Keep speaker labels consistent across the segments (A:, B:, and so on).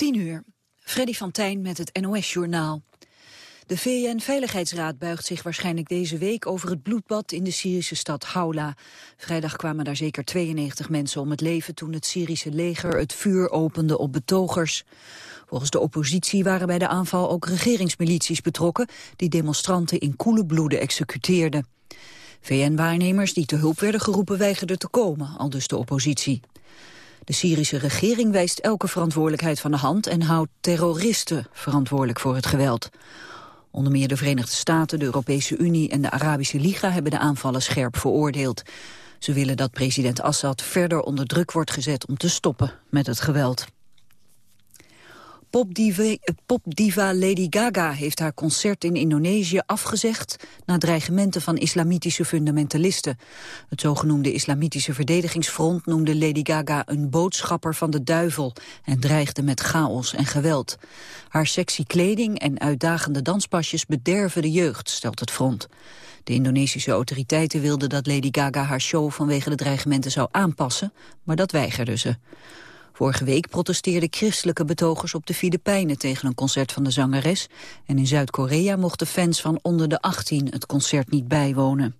A: 10 uur. Freddy van Tijn met het NOS-journaal. De VN-veiligheidsraad buigt zich waarschijnlijk deze week over het bloedbad in de Syrische stad Haula. Vrijdag kwamen daar zeker 92 mensen om het leven toen het Syrische leger het vuur opende op betogers. Volgens de oppositie waren bij de aanval ook regeringsmilities betrokken die demonstranten in koele bloeden executeerden. VN-waarnemers die te hulp werden geroepen weigerden te komen, al dus de oppositie. De Syrische regering wijst elke verantwoordelijkheid van de hand en houdt terroristen verantwoordelijk voor het geweld. Onder meer de Verenigde Staten, de Europese Unie en de Arabische Liga hebben de aanvallen scherp veroordeeld. Ze willen dat president Assad verder onder druk wordt gezet om te stoppen met het geweld. Popdiva, Lady Gaga heeft haar concert in Indonesië afgezegd... na dreigementen van islamitische fundamentalisten. Het zogenoemde Islamitische Verdedigingsfront noemde Lady Gaga een boodschapper van de duivel... en dreigde met chaos en geweld. Haar sexy kleding en uitdagende danspasjes bederven de jeugd, stelt het front. De Indonesische autoriteiten wilden dat Lady Gaga haar show vanwege de dreigementen zou aanpassen, maar dat weigerde ze. Vorige week protesteerden christelijke betogers op de Filipijnen tegen een concert van de zangeres. En in Zuid-Korea mochten fans van onder de 18 het concert niet bijwonen.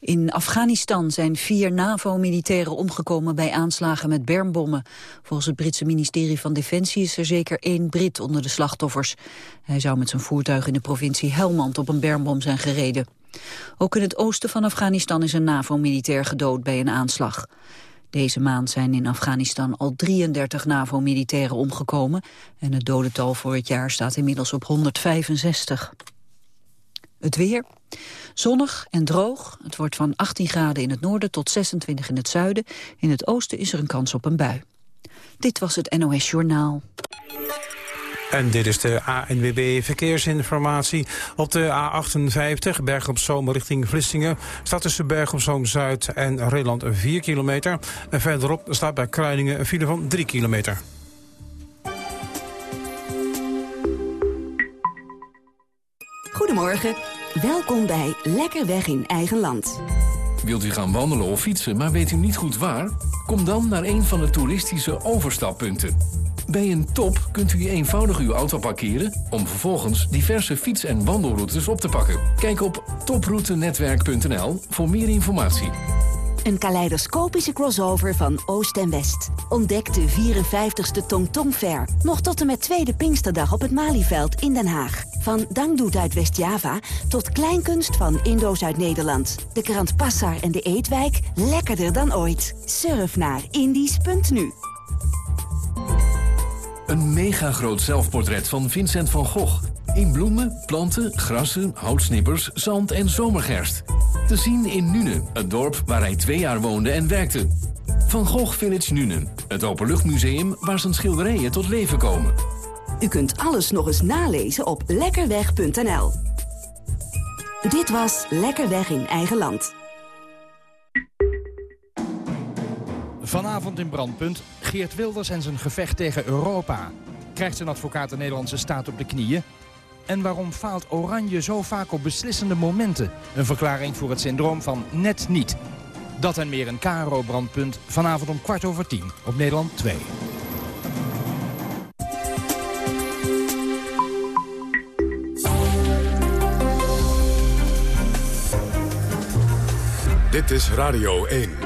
A: In Afghanistan zijn vier NAVO-militairen omgekomen bij aanslagen met bermbommen. Volgens het Britse ministerie van Defensie is er zeker één Brit onder de slachtoffers. Hij zou met zijn voertuig in de provincie Helmand op een bermbom zijn gereden. Ook in het oosten van Afghanistan is een NAVO-militair gedood bij een aanslag. Deze maand zijn in Afghanistan al 33 NAVO-militairen omgekomen... en het dodental voor het jaar staat inmiddels op 165. Het weer. Zonnig en droog. Het wordt van 18 graden in het noorden tot 26 in het zuiden. In het oosten is er een kans op een bui. Dit was het NOS Journaal.
B: En dit is de ANWB Verkeersinformatie. Op de A58, Berg op Zoom richting Vlissingen... staat tussen Berg op Zoom Zuid en Reeland 4 kilometer. En verderop staat bij Kruiningen een file van 3 kilometer.
C: Goedemorgen, welkom bij Lekker Weg in Eigen Land.
D: Wilt u gaan wandelen of fietsen, maar weet u niet goed waar? Kom dan naar een van de toeristische overstappunten. Bij een top kunt u eenvoudig uw auto parkeren... om vervolgens diverse fiets- en wandelroutes op te pakken. Kijk op toproutenetwerk.nl voor meer informatie.
C: Een kaleidoscopische crossover van Oost en West. Ontdek de 54ste Tong Tong Fair. Nog tot en met tweede Pinksterdag op het Malieveld in Den Haag. Van dangdoet uit West-Java tot kleinkunst van Indo's uit Nederland. De krant Passar en de Eetwijk lekkerder dan ooit. Surf naar indies.nu.
D: Een megagroot zelfportret van Vincent van Gogh. In bloemen, planten, grassen, houtsnippers, zand en zomergerst. Te zien in Nune, het dorp waar hij twee jaar woonde en werkte. Van Gogh Village Nune, het openluchtmuseum waar zijn schilderijen tot leven komen.
C: U kunt alles nog eens nalezen op lekkerweg.nl. Dit was Lekkerweg in eigen land.
E: Vanavond in Brandpunt, Geert Wilders en zijn gevecht tegen Europa. Krijgt zijn advocaat de Nederlandse staat op de knieën? En waarom faalt Oranje zo vaak op beslissende momenten? Een verklaring voor het syndroom van net niet. Dat en meer een KRO-brandpunt vanavond om kwart over tien op Nederland 2.
F: Dit is Radio 1.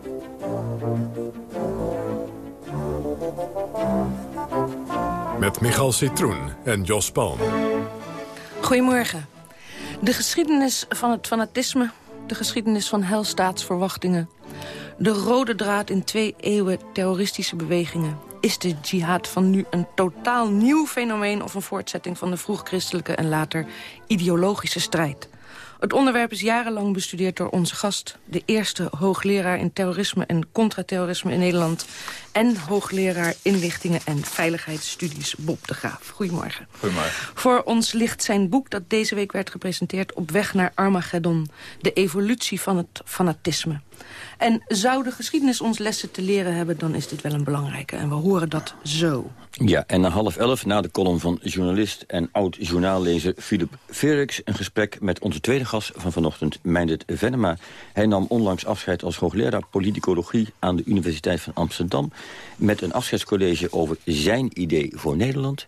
F: Michal Citroen en Jos Palm.
G: Goedemorgen. De geschiedenis van het fanatisme, de geschiedenis van helstaatsverwachtingen... de rode draad in twee eeuwen terroristische bewegingen... is de jihad van nu een totaal nieuw fenomeen... of een voortzetting van de vroeg-christelijke en later ideologische strijd? Het onderwerp is jarenlang bestudeerd door onze gast... de eerste hoogleraar in terrorisme en contraterrorisme in Nederland... en hoogleraar inlichtingen en veiligheidsstudies Bob de Graaf. Goedemorgen.
H: Goedemorgen.
G: Voor ons ligt zijn boek dat deze week werd gepresenteerd... Op weg naar Armageddon, de evolutie van het fanatisme. En zou de geschiedenis ons lessen te leren hebben... dan is dit wel een belangrijke. En we horen dat zo.
H: Ja, en na half elf, na de column van journalist en oud-journaallezer Philip Verix... een gesprek met onze tweede gast van vanochtend, Meindert Venema. Hij nam onlangs afscheid als hoogleraar politicologie... aan de Universiteit van Amsterdam... met een afscheidscollege over zijn idee voor Nederland.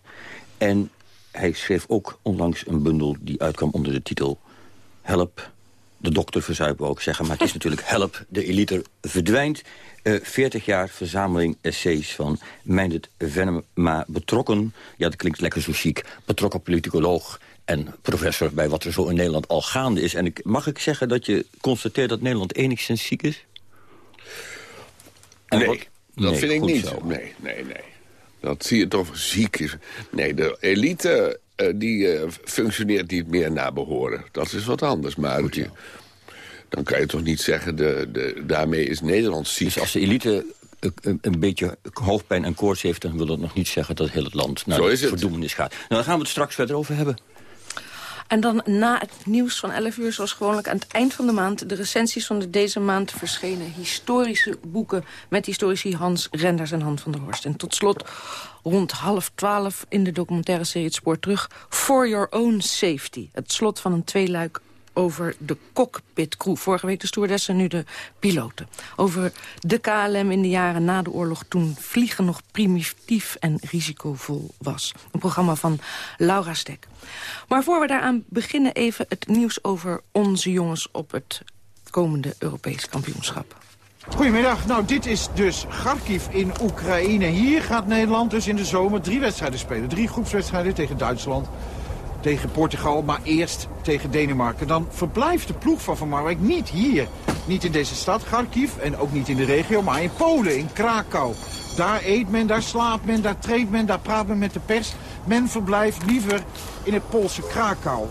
H: En hij schreef ook onlangs een bundel die uitkwam onder de titel... Help, de dokter verzuipen ook zeggen. Maar het is natuurlijk help, de elite verdwijnt. Uh, 40 jaar verzameling essays van Meindert Venema betrokken. Ja, dat klinkt lekker zo chic. Betrokken politicoloog en professor bij wat er zo in Nederland al gaande is. En ik, mag ik zeggen dat je constateert dat Nederland enigszins ziek is?
I: En nee, wat, dat nee, vind ik niet. Zo. Nee, nee, nee. Dat zie je toch ziek is. Nee, de elite uh, die uh, functioneert niet meer naar behoren. Dat is wat anders. Maar Goed, ja. dan kan je toch niet zeggen, de, de, daarmee is Nederland ziek.
H: Dus als de elite een, een beetje hoofdpijn en koorts heeft... dan wil dat nog niet zeggen dat heel het land naar de verdoemenis gaat. Nou, daar gaan we het straks verder over hebben.
G: En dan na het nieuws van 11 uur, zoals gewoonlijk aan het eind van de maand... de recensies van de deze maand verschenen historische boeken... met historici Hans Renders en Han van der Horst. En tot slot rond half twaalf in de documentaire serie Het Spoor Terug... For Your Own Safety, het slot van een tweeluik over de cockpit crew. Vorige week de stewardessen, nu de piloten. Over de KLM in de jaren na de oorlog... toen vliegen nog primitief en risicovol was. Een programma van Laura Stek. Maar voor we daaraan beginnen even het nieuws over onze jongens... op het komende Europees kampioenschap.
J: Goedemiddag. Nou, dit is dus Kharkiv in Oekraïne. Hier gaat Nederland dus in de zomer drie wedstrijden spelen. Drie groepswedstrijden tegen Duitsland, tegen Portugal, maar eerst tegen Denemarken. Dan verblijft de ploeg van Van Marwijk niet hier. Niet in deze stad, Kharkiv, en ook niet in de regio, maar in Polen, in Krakau. Daar eet men, daar slaapt men, daar traint men, daar praat men met de pers. Men verblijft liever in het Poolse Krakau.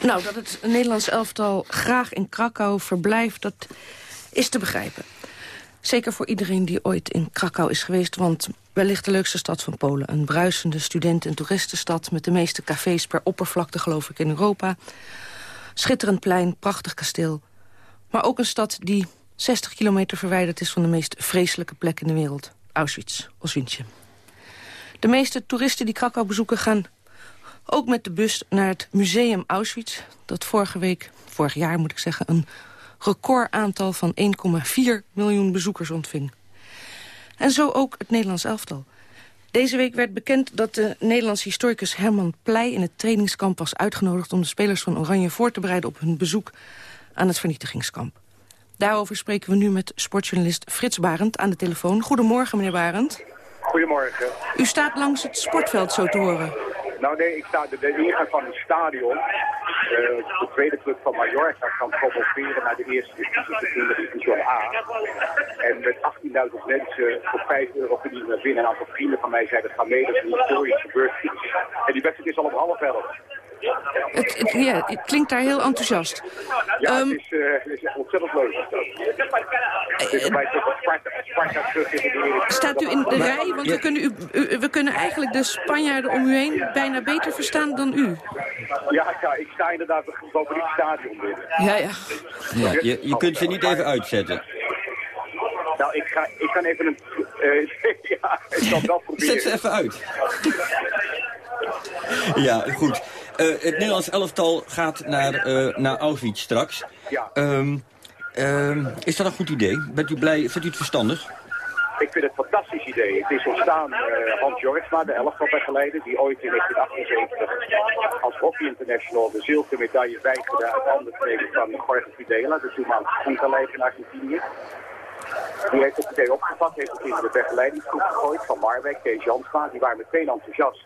G: Nou, dat het Nederlands elftal graag in Krakau verblijft... dat is te begrijpen. Zeker voor iedereen die ooit in Krakau is geweest... want wellicht de leukste stad van Polen. Een bruisende studenten- en toeristenstad... met de meeste cafés per oppervlakte, geloof ik, in Europa. Schitterend plein, prachtig kasteel. Maar ook een stad die 60 kilometer verwijderd is... van de meest vreselijke plek in de wereld. Auschwitz, Auschwitz. De meeste toeristen die Krakau bezoeken gaan ook met de bus naar het museum Auschwitz... dat vorige week, vorig jaar moet ik zeggen... een recordaantal van 1,4 miljoen bezoekers ontving. En zo ook het Nederlands elftal. Deze week werd bekend dat de Nederlandse historicus Herman Pleij... in het trainingskamp was uitgenodigd om de spelers van Oranje voor te bereiden... op hun bezoek aan het vernietigingskamp. Daarover spreken we nu met sportjournalist Frits Barend aan de telefoon. Goedemorgen, meneer Barend.
K: Goedemorgen.
G: U staat langs het sportveld, zo te horen.
K: Nou nee, ik sta de, de ingang van het stadion. Uh, de tweede club van Mallorca kan promoveren naar de eerste divisie, de division A. En met 18.000 mensen voor 5 euro verdienen naar binnen. Een aantal vrienden van mij zeiden, gaan mee, dat is een historisch gebeurd. En die wedstrijd is al op half elf.
G: Het, het, ja, het klinkt daar heel enthousiast.
K: Ja, um, het, is, uh, het is ontzettend leuk. Uh,
G: staat u in de rij? Want we kunnen, u, u, we kunnen eigenlijk de Spanjaarden om u heen bijna beter verstaan dan u.
K: Ja, ja ik sta inderdaad boven het stadion binnen.
G: Ja, ja.
H: ja je, je kunt ze niet even uitzetten.
K: Nou, ik, ga, ik kan even een... Uh, ja, ik zal wel proberen.
H: Zet ze even uit. ja, goed. Uh, het Nederlands elftal gaat naar, uh, naar Auschwitz straks.
K: Ja.
H: Um, um, is dat een goed idee? Bent u blij? Vindt u het verstandig?
K: Ik vind het een fantastisch idee. Het is ontstaan uh, Hans Jortsma, de elftalbegeleider, die ooit in 1978 als Hockey International de zilveren medaille weigerde uit handen te van Jorge Fidela, de toenmalige voetballeider in Argentinië. Die heeft het idee opgevat, heeft het in de begeleidingsgroep gegooid van Marwijk, Kees Jansma. Die waren meteen enthousiast.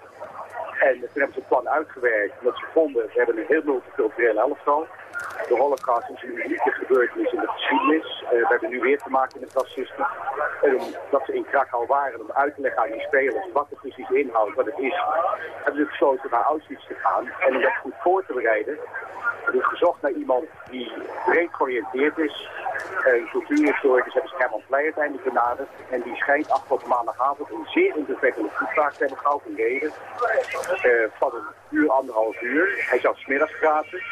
K: En toen hebben ze het plan uitgewerkt. Omdat ze vonden, ze hebben een heel multicultureel elftal. De holocaust is een unieke gebeurtenis in de geschiedenis. Uh, we hebben nu weer te maken met racisme. En omdat ze in Krakau waren om uit te leggen aan die spelers wat het precies inhoudt, wat het is, hebben ze besloten naar Auschwitz te gaan. En om dat goed voor te bereiden, hebben we gezocht naar iemand die breed georiënteerd is. Een cultuurhistoricus hebben ze Herman Pleij uiteindelijk benaderd. En die schijnt afgelopen maandagavond een zeer indrukwekkende toespraak te hebben gehouden, uh, van een uur, anderhalf uur. Hij zou smiddags praten.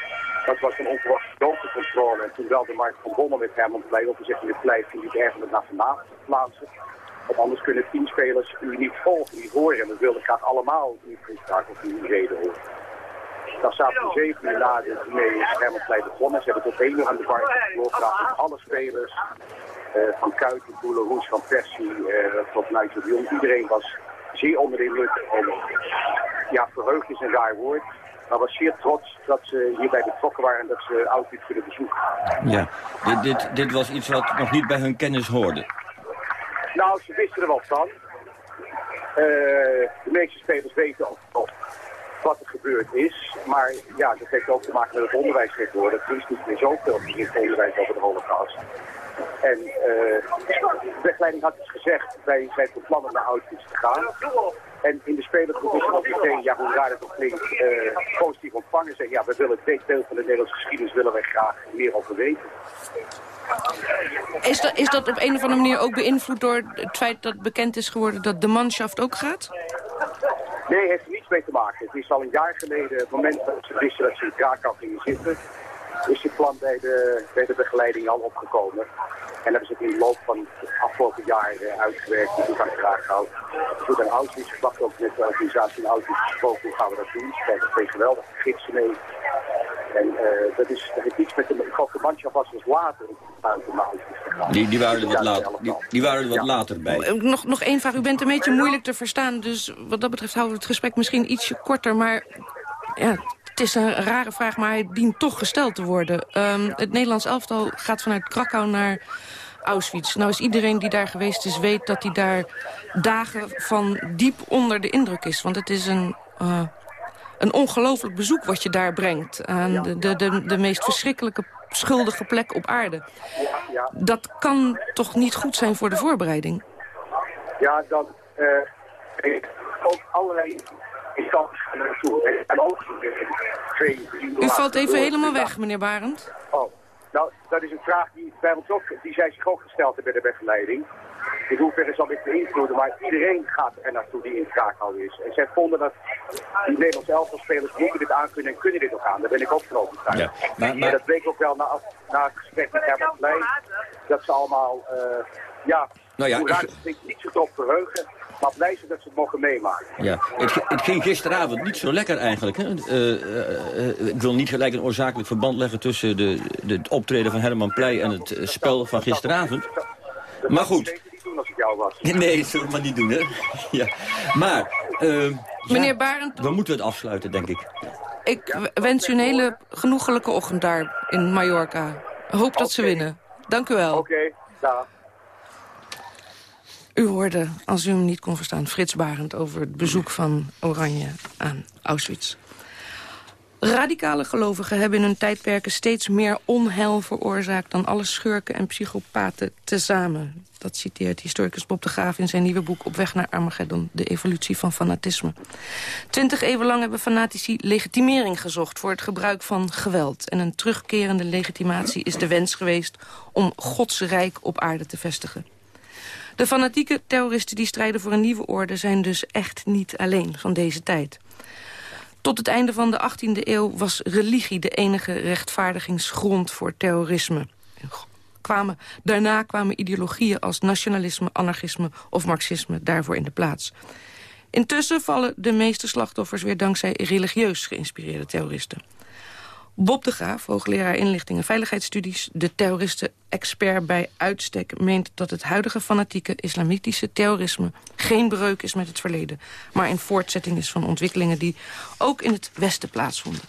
K: Dat was een onverwachte doodcontrole. En toen belde Mark van Bommel met Herman Pleij op en zegt in de Pleij vind ik ergens naar vanavond plaatsen. Want anders kunnen tien spelers u niet volgen, niet horen. En we wilden graag allemaal uw toespraak of uw reden horen. Dan zaten we zeven uur na de diner is Herman Pleij begonnen. Ze hebben tot één uur aan de bar met alle spelers. Uh, van Kuiten, Boele, Roes, Van Persie, uh, tot Nigel Jong. Iedereen was zeer onder de indruk. Ja, verheugd is een raar woord. Maar was zeer trots dat ze hierbij betrokken waren en dat ze Auschwitz kunnen bezoeken.
H: Ja, dit, dit, dit was iets wat nog niet bij hun kennis hoorde.
K: Nou, ze wisten er wel van. Uh, de meeste spelers weten ook wat er gebeurd is. Maar ja, dat heeft ook te maken met het onderwijs tegenwoordig. Er is niet meer zoveel gericht onderwijs over de holocaust. En uh, de wegleiding had dus gezegd, wij zijn van plan om naar Auschwitz te gaan. En in de spelergroep is ook meteen, ja hoe raar het ook klinkt, uh, positief ontvangen. Zeggen, ja, we willen dit deel van de Nederlandse geschiedenis willen wij graag meer over weten.
G: Is dat, is dat op een of andere manier ook beïnvloed door het feit dat bekend is geworden dat de manschaft ook gaat?
K: Nee, heeft er niets mee te maken. Het is al een jaar geleden, het moment dat ze wisten dat ze in Krakau gingen zitten, is dit plan bij de, bij de begeleiding al opgekomen. En hebben ze het in de loop van het afgelopen jaar uh, uitgewerkt, hoe kan Krakau. Goed aan Auschwitz, ik wacht ook met de organisatie in Auschwitz gesproken, hoe gaan we dat doen. Ze krijgen twee geweldige gidsen mee. En uh, dat, is, dat heeft iets met de, ik geloof de manschap was dus later Auschwitz.
H: Die, die waren er wat, later, die, die waren er wat ja. later bij.
G: Nog, nog één vraag, u bent een beetje moeilijk te verstaan, dus wat dat betreft houden we het gesprek misschien ietsje korter, maar ja, het is een rare vraag, maar hij dient toch gesteld te worden. Um, het Nederlands elftal gaat vanuit Krakau naar Auschwitz. Nou is iedereen die daar geweest is, weet dat hij daar dagen van diep onder de indruk is. Want het is een, uh, een ongelooflijk bezoek wat je daar brengt. Aan de, de, de, de meest verschrikkelijke schuldige plek op aarde. Dat kan toch niet goed zijn voor de voorbereiding?
K: Ja, dan... Uh, ook allerlei
G: u valt even helemaal weg, meneer Barend.
K: Oh, nou, dat is een vraag die bij ons ook, die zij zich ook gesteld hebben bij de begeleiding. In hoeverre zal dit beïnvloeden, maar iedereen gaat er naartoe die in Krakau is. En zij vonden dat die Nederlandse elftalspelers moeten dit aan kunnen en kunnen dit ook aan. Daar ben ik ook van overtuigd. Ja, maar, maar... En dat bleek ook wel na, na het gesprek met Herbert Pleij, dat ze allemaal, uh, ja, nou ja, hoe raar het niet zo op verheugen maar blij zijn dat ze het mogen meemaken.
H: Ja, het, het, ging gisteravond niet zo lekker eigenlijk. Hè? Uh, uh, uh, ik wil niet gelijk een oorzakelijk verband leggen tussen de, de, het optreden van Herman Pleij en het spel van gisteravond.
K: Dat
H: maar goed.
K: niet doen als ik jou was.
H: Nee, dat zullen we maar niet doen, hè. ja. Maar,
G: Meneer ja, Barend...
H: we moeten het afsluiten, denk ik.
G: Ik wens u een hele genoegelijke ochtend daar in Mallorca. Hoop dat ze winnen. Dank u wel.
K: Oké, okay.
G: U hoorde, als u hem niet kon verstaan, Frits Barend... over het bezoek van Oranje aan Auschwitz. Radicale gelovigen hebben in hun tijdperken steeds meer onheil veroorzaakt... dan alle schurken en psychopaten tezamen. Dat citeert historicus Bob de Graaf in zijn nieuwe boek... Op weg naar Armageddon, de evolutie van fanatisme. Twintig eeuwen lang hebben fanatici legitimering gezocht... voor het gebruik van geweld. En een terugkerende legitimatie is de wens geweest... om Gods rijk op aarde te vestigen. De fanatieke terroristen die strijden voor een nieuwe orde... zijn dus echt niet alleen van deze tijd. Tot het einde van de 18e eeuw was religie de enige rechtvaardigingsgrond voor terrorisme. Kwamen, daarna kwamen ideologieën als nationalisme, anarchisme of marxisme daarvoor in de plaats. Intussen vallen de meeste slachtoffers weer dankzij religieus geïnspireerde terroristen. Bob de Graaf, hoogleraar inlichting en veiligheidsstudies... de terroristen-expert bij uitstek... meent dat het huidige fanatieke islamitische terrorisme... geen breuk is met het verleden... maar een voortzetting is van ontwikkelingen die ook in het Westen plaatsvonden.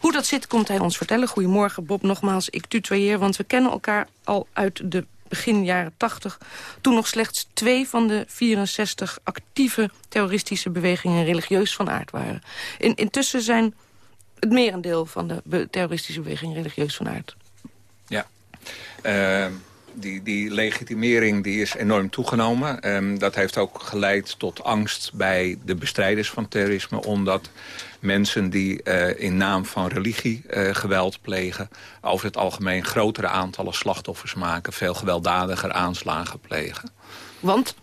G: Hoe dat zit, komt hij ons vertellen. Goedemorgen, Bob. Nogmaals, ik tutoyeer, want we kennen elkaar al uit de begin jaren 80... toen nog slechts twee van de 64 actieve terroristische bewegingen... religieus van aard waren. In, intussen zijn het merendeel van de terroristische beweging religieus van aard.
L: Ja. Uh, die, die legitimering die is enorm toegenomen. Um, dat heeft ook geleid tot angst bij de bestrijders van terrorisme... omdat mensen die uh, in naam van religie uh, geweld plegen... over het algemeen grotere aantallen slachtoffers maken... veel gewelddadiger aanslagen plegen.
G: Want?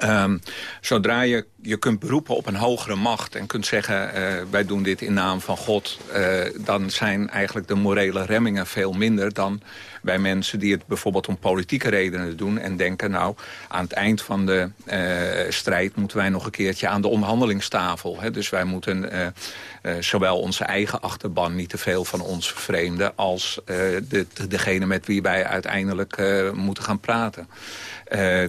L: Um, zodra je je kunt beroepen op een hogere macht en kunt zeggen... Uh, wij doen dit in naam van God... Uh, dan zijn eigenlijk de morele remmingen veel minder... dan bij mensen die het bijvoorbeeld om politieke redenen doen... en denken, nou, aan het eind van de uh, strijd... moeten wij nog een keertje aan de onderhandelingstafel. Hè? Dus wij moeten zowel onze eigen achterban niet te veel van ons vervreemden... als de, degene met wie wij uiteindelijk moeten gaan praten.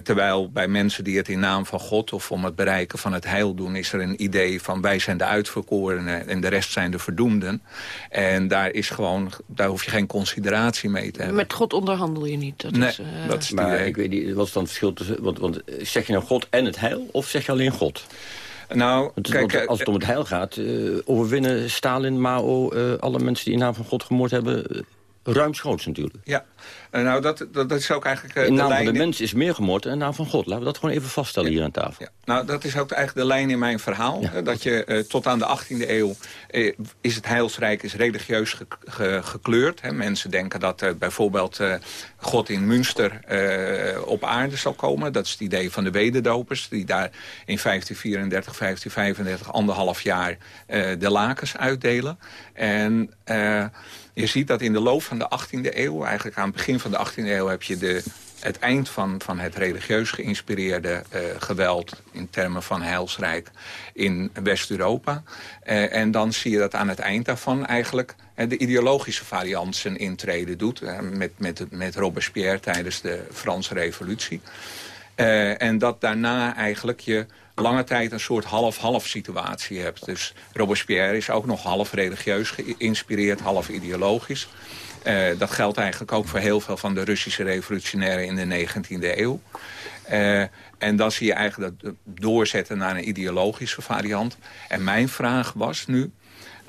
L: Terwijl bij mensen die het in naam van God of om het bereiken van het heil doen... is er een idee van wij zijn de uitverkorenen en de rest zijn de verdoemden. En daar, is gewoon, daar hoef je geen consideratie mee te hebben.
G: Met God onderhandel je niet. Dat
L: nee,
G: is,
L: uh... dat is
H: maar idee. ik weet niet, wat is dan het verschil tussen... Want, want zeg je nou God en het heil of zeg je alleen God?
L: Nou,
H: want,
L: kijk,
H: want als het om het heil gaat, uh, overwinnen Stalin, Mao... alle mensen die in naam van God gemoord hebben, ruimschoots natuurlijk.
L: Ja, uh, nou dat, dat, dat, is ook eigenlijk...
H: Uh, in naam de van de mens is meer gemoord en in naam van God. Laten we dat gewoon even vaststellen ja. hier aan tafel. Ja.
L: Nou, dat is ook eigenlijk de lijn in mijn verhaal. Ja. Dat je uh, tot aan de 18e eeuw is het heilsrijk is religieus ge, ge, gekleurd. Hè. Mensen denken dat bijvoorbeeld God in Münster op aarde zal komen. Dat is het idee van de wederdopers. Die daar in 1534, 1535 anderhalf jaar de lakens uitdelen. En... Je ziet dat in de loop van de 18e eeuw, eigenlijk aan het begin van de 18e eeuw... heb je de, het eind van, van het religieus geïnspireerde uh, geweld... in termen van heilsrijk in West-Europa. Uh, en dan zie je dat aan het eind daarvan eigenlijk uh, de ideologische variant zijn intrede doet... met, met, met Robespierre tijdens de Franse revolutie. en dat daarna eigenlijk je lange tijd een soort half-half situatie hebt. Dus Robespierre is ook nog half religieus geïnspireerd, half ideologisch. Uh, dat geldt eigenlijk ook voor heel veel van de Russische revolutionairen in de 19e eeuw. Uh, en dan zie je eigenlijk dat doorzetten naar een ideologische variant. En mijn vraag was nu,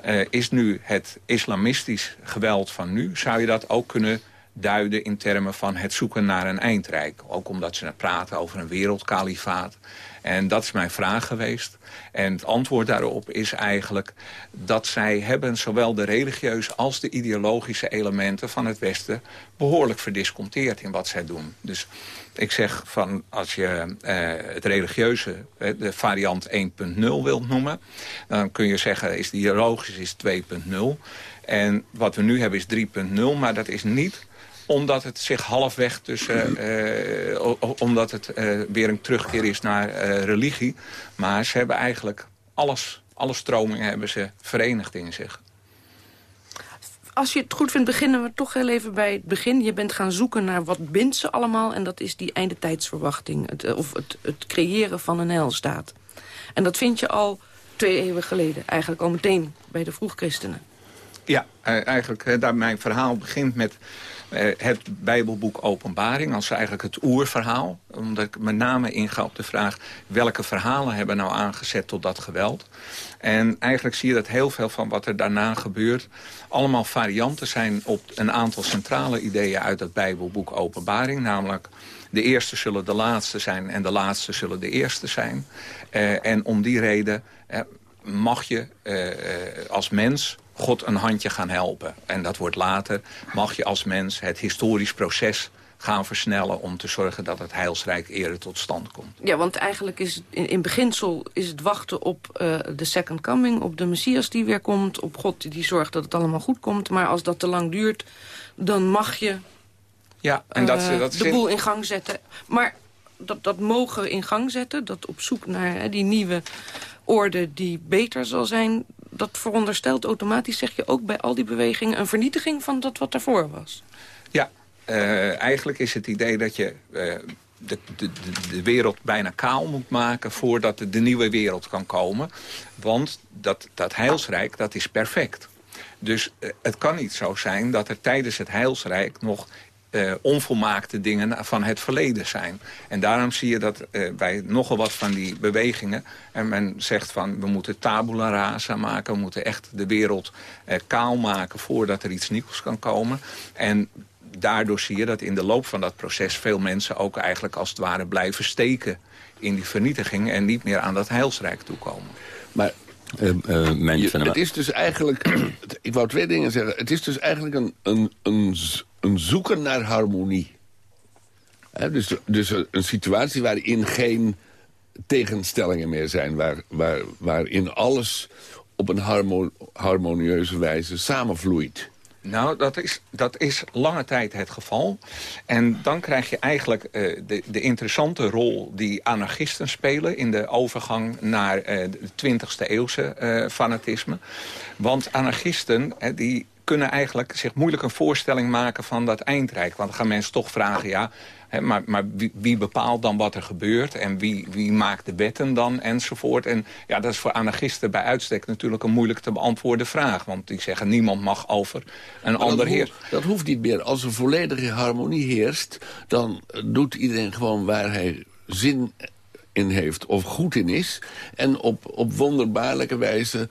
L: uh, is nu het islamistisch geweld van nu... zou je dat ook kunnen duiden in termen van het zoeken naar een eindrijk. Ook omdat ze praten over een wereldkalifaat. En dat is mijn vraag geweest. En het antwoord daarop is eigenlijk dat zij hebben zowel de religieuze als de ideologische elementen van het Westen behoorlijk verdisconteerd in wat zij doen. Dus ik zeg van als je uh, het religieuze, de variant 1.0 wilt noemen, dan kun je zeggen is de ideologisch is 2.0. En wat we nu hebben is 3.0, maar dat is niet omdat het zich halfweg tussen... Uh, omdat het uh, weer een terugkeer is naar uh, religie. Maar ze hebben eigenlijk alles, alle stromingen hebben ze verenigd in zich.
G: Als je het goed vindt, beginnen we toch heel even bij het begin. Je bent gaan zoeken naar wat bindt ze allemaal. En dat is die eindetijdsverwachting. Het, of het, het creëren van een heilstaat. En dat vind je al twee eeuwen geleden. Eigenlijk al meteen bij de vroegchristenen.
L: Ja, eigenlijk daar mijn verhaal begint met het Bijbelboek Openbaring als eigenlijk het oerverhaal. Omdat ik met name inga op de vraag... welke verhalen hebben nou aangezet tot dat geweld. En eigenlijk zie je dat heel veel van wat er daarna gebeurt... allemaal varianten zijn op een aantal centrale ideeën... uit het Bijbelboek Openbaring. Namelijk de eerste zullen de laatste zijn en de laatste zullen de eerste zijn. Uh, en om die reden uh, mag je als mens God een handje gaan helpen. En dat wordt later, mag je als mens het historisch proces gaan versnellen... om te zorgen dat het heilsrijk eerder tot stand komt.
G: Ja, want eigenlijk is het in, in beginsel is het wachten op uh, de second coming... op de Messias die weer komt, op God die zorgt dat het allemaal goed komt. Maar als dat te lang duurt, dan mag je
L: ja, en dat, uh,
G: dat de boel in gang zetten. Maar dat, dat mogen in gang zetten, dat op zoek naar hè, die nieuwe orde die beter zal zijn dat veronderstelt automatisch, zeg je ook bij al die bewegingen... een vernietiging van dat wat daarvoor was.
L: Ja, uh, eigenlijk is het idee dat je uh, de, de, de, wereld bijna kaal moet maken... voordat de, nieuwe wereld kan komen. Want dat, dat heilsrijk, dat is perfect. Dus uh, het kan niet zo zijn dat er tijdens het heilsrijk nog uh, onvolmaakte dingen van het verleden zijn. En daarom zie je dat uh, bij nogal wat van die bewegingen... en men zegt van we moeten tabula rasa maken... we moeten echt de wereld uh, kaal maken voordat er iets nieuws kan komen. En daardoor zie je dat in de loop van dat proces... veel mensen ook eigenlijk als het ware blijven steken in die vernietiging... en niet meer aan dat heilsrijk toekomen.
I: Maar uh, uh, je, het is dus eigenlijk... ik wou twee dingen zeggen. Het is dus eigenlijk een, een, een, een zoeken naar harmonie. dus, dus een situatie waarin geen tegenstellingen meer zijn. Waar, waar, waarin alles op een harmo harmonieuze wijze samenvloeit.
L: Nou, dat is, dat is lange tijd het geval. En dan krijg je eigenlijk uh, de, de interessante rol die anarchisten spelen... in de overgang naar uh, de 20e eeuwse uh, fanatisme. Want anarchisten die kunnen eigenlijk zich moeilijk een voorstelling maken van dat eindrijk. Want dan gaan mensen toch vragen, ja, maar, maar wie, wie, bepaalt dan wat er gebeurt? En wie, wie maakt de wetten dan? Enzovoort. En ja, dat is voor anarchisten bij uitstek natuurlijk een moeilijk te beantwoorden vraag. Want die zeggen niemand mag over een maar ander heer.
I: Dat hoeft niet meer. Als er volledige harmonie heerst... dan doet iedereen gewoon waar hij zin in heeft of goed in is. En op, op wonderbaarlijke wijze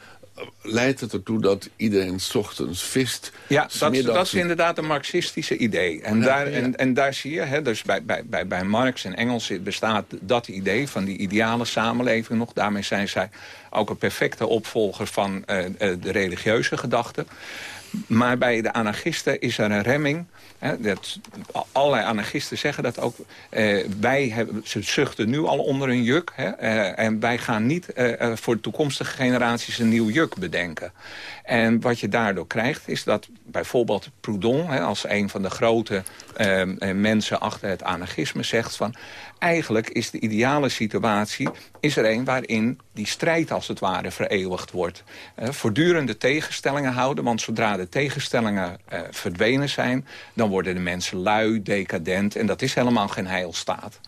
I: leidt het ertoe dat iedereen s ochtends vist.
L: Ja, dat, dat, is inderdaad een marxistische idee. En, daar, En, en daar zie je, hè, dus bij, bij, bij, bij Marx en Engels bestaat dat idee van die ideale samenleving nog. Daarmee zijn zij ook een perfecte opvolger van uh, de religieuze gedachte. Maar bij de anarchisten is er een remming. Hè, dat, allerlei anarchisten zeggen dat ook. Eh, wij hebben, ze zuchten nu al onder een juk. Hè, eh, en wij gaan niet eh, eh, voor toekomstige generaties een nieuw juk bedenken. En wat je daardoor krijgt is dat bijvoorbeeld Proudhon... Hè, als een van de grote ehm, eh, mensen achter het anarchisme zegt van... eigenlijk is de ideale situatie is er een waarin die strijd als het ware vereeuwigd wordt. Uh, voortdurende tegenstellingen houden, want zodra de tegenstellingen uh, verdwenen zijn... dan worden de mensen lui, decadent en dat is helemaal geen heilstaat.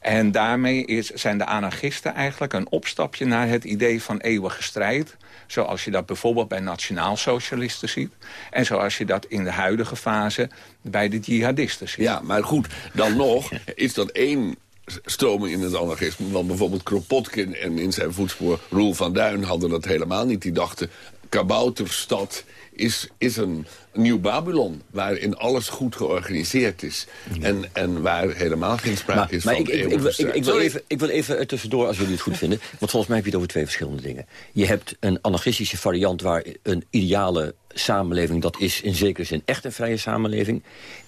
L: En daarmee is, zijn de anarchisten eigenlijk een opstapje naar het idee van eeuwige strijd. Zoals je dat bijvoorbeeld bij nationaalsocialisten ziet. En zoals je dat in de huidige fase bij de jihadisten ziet.
I: Ja, maar goed, dan nog is dat één stroming in het anarchisme. Want bijvoorbeeld Kropotkin en in zijn voetspoor Roel van Duin hadden dat helemaal niet. Die dachten, kabouterstad is, is een nieuw Babylon... waarin alles goed georganiseerd is. En, en waar helemaal geen sprake is maar van ik, ik,
H: ik, ik, wil even, ik wil even tussendoor, als jullie het goed vinden. Want volgens mij heb je het over twee verschillende dingen. Je hebt een anarchistische variant waar een ideale samenleving... dat is in zekere zin echt een vrije samenleving.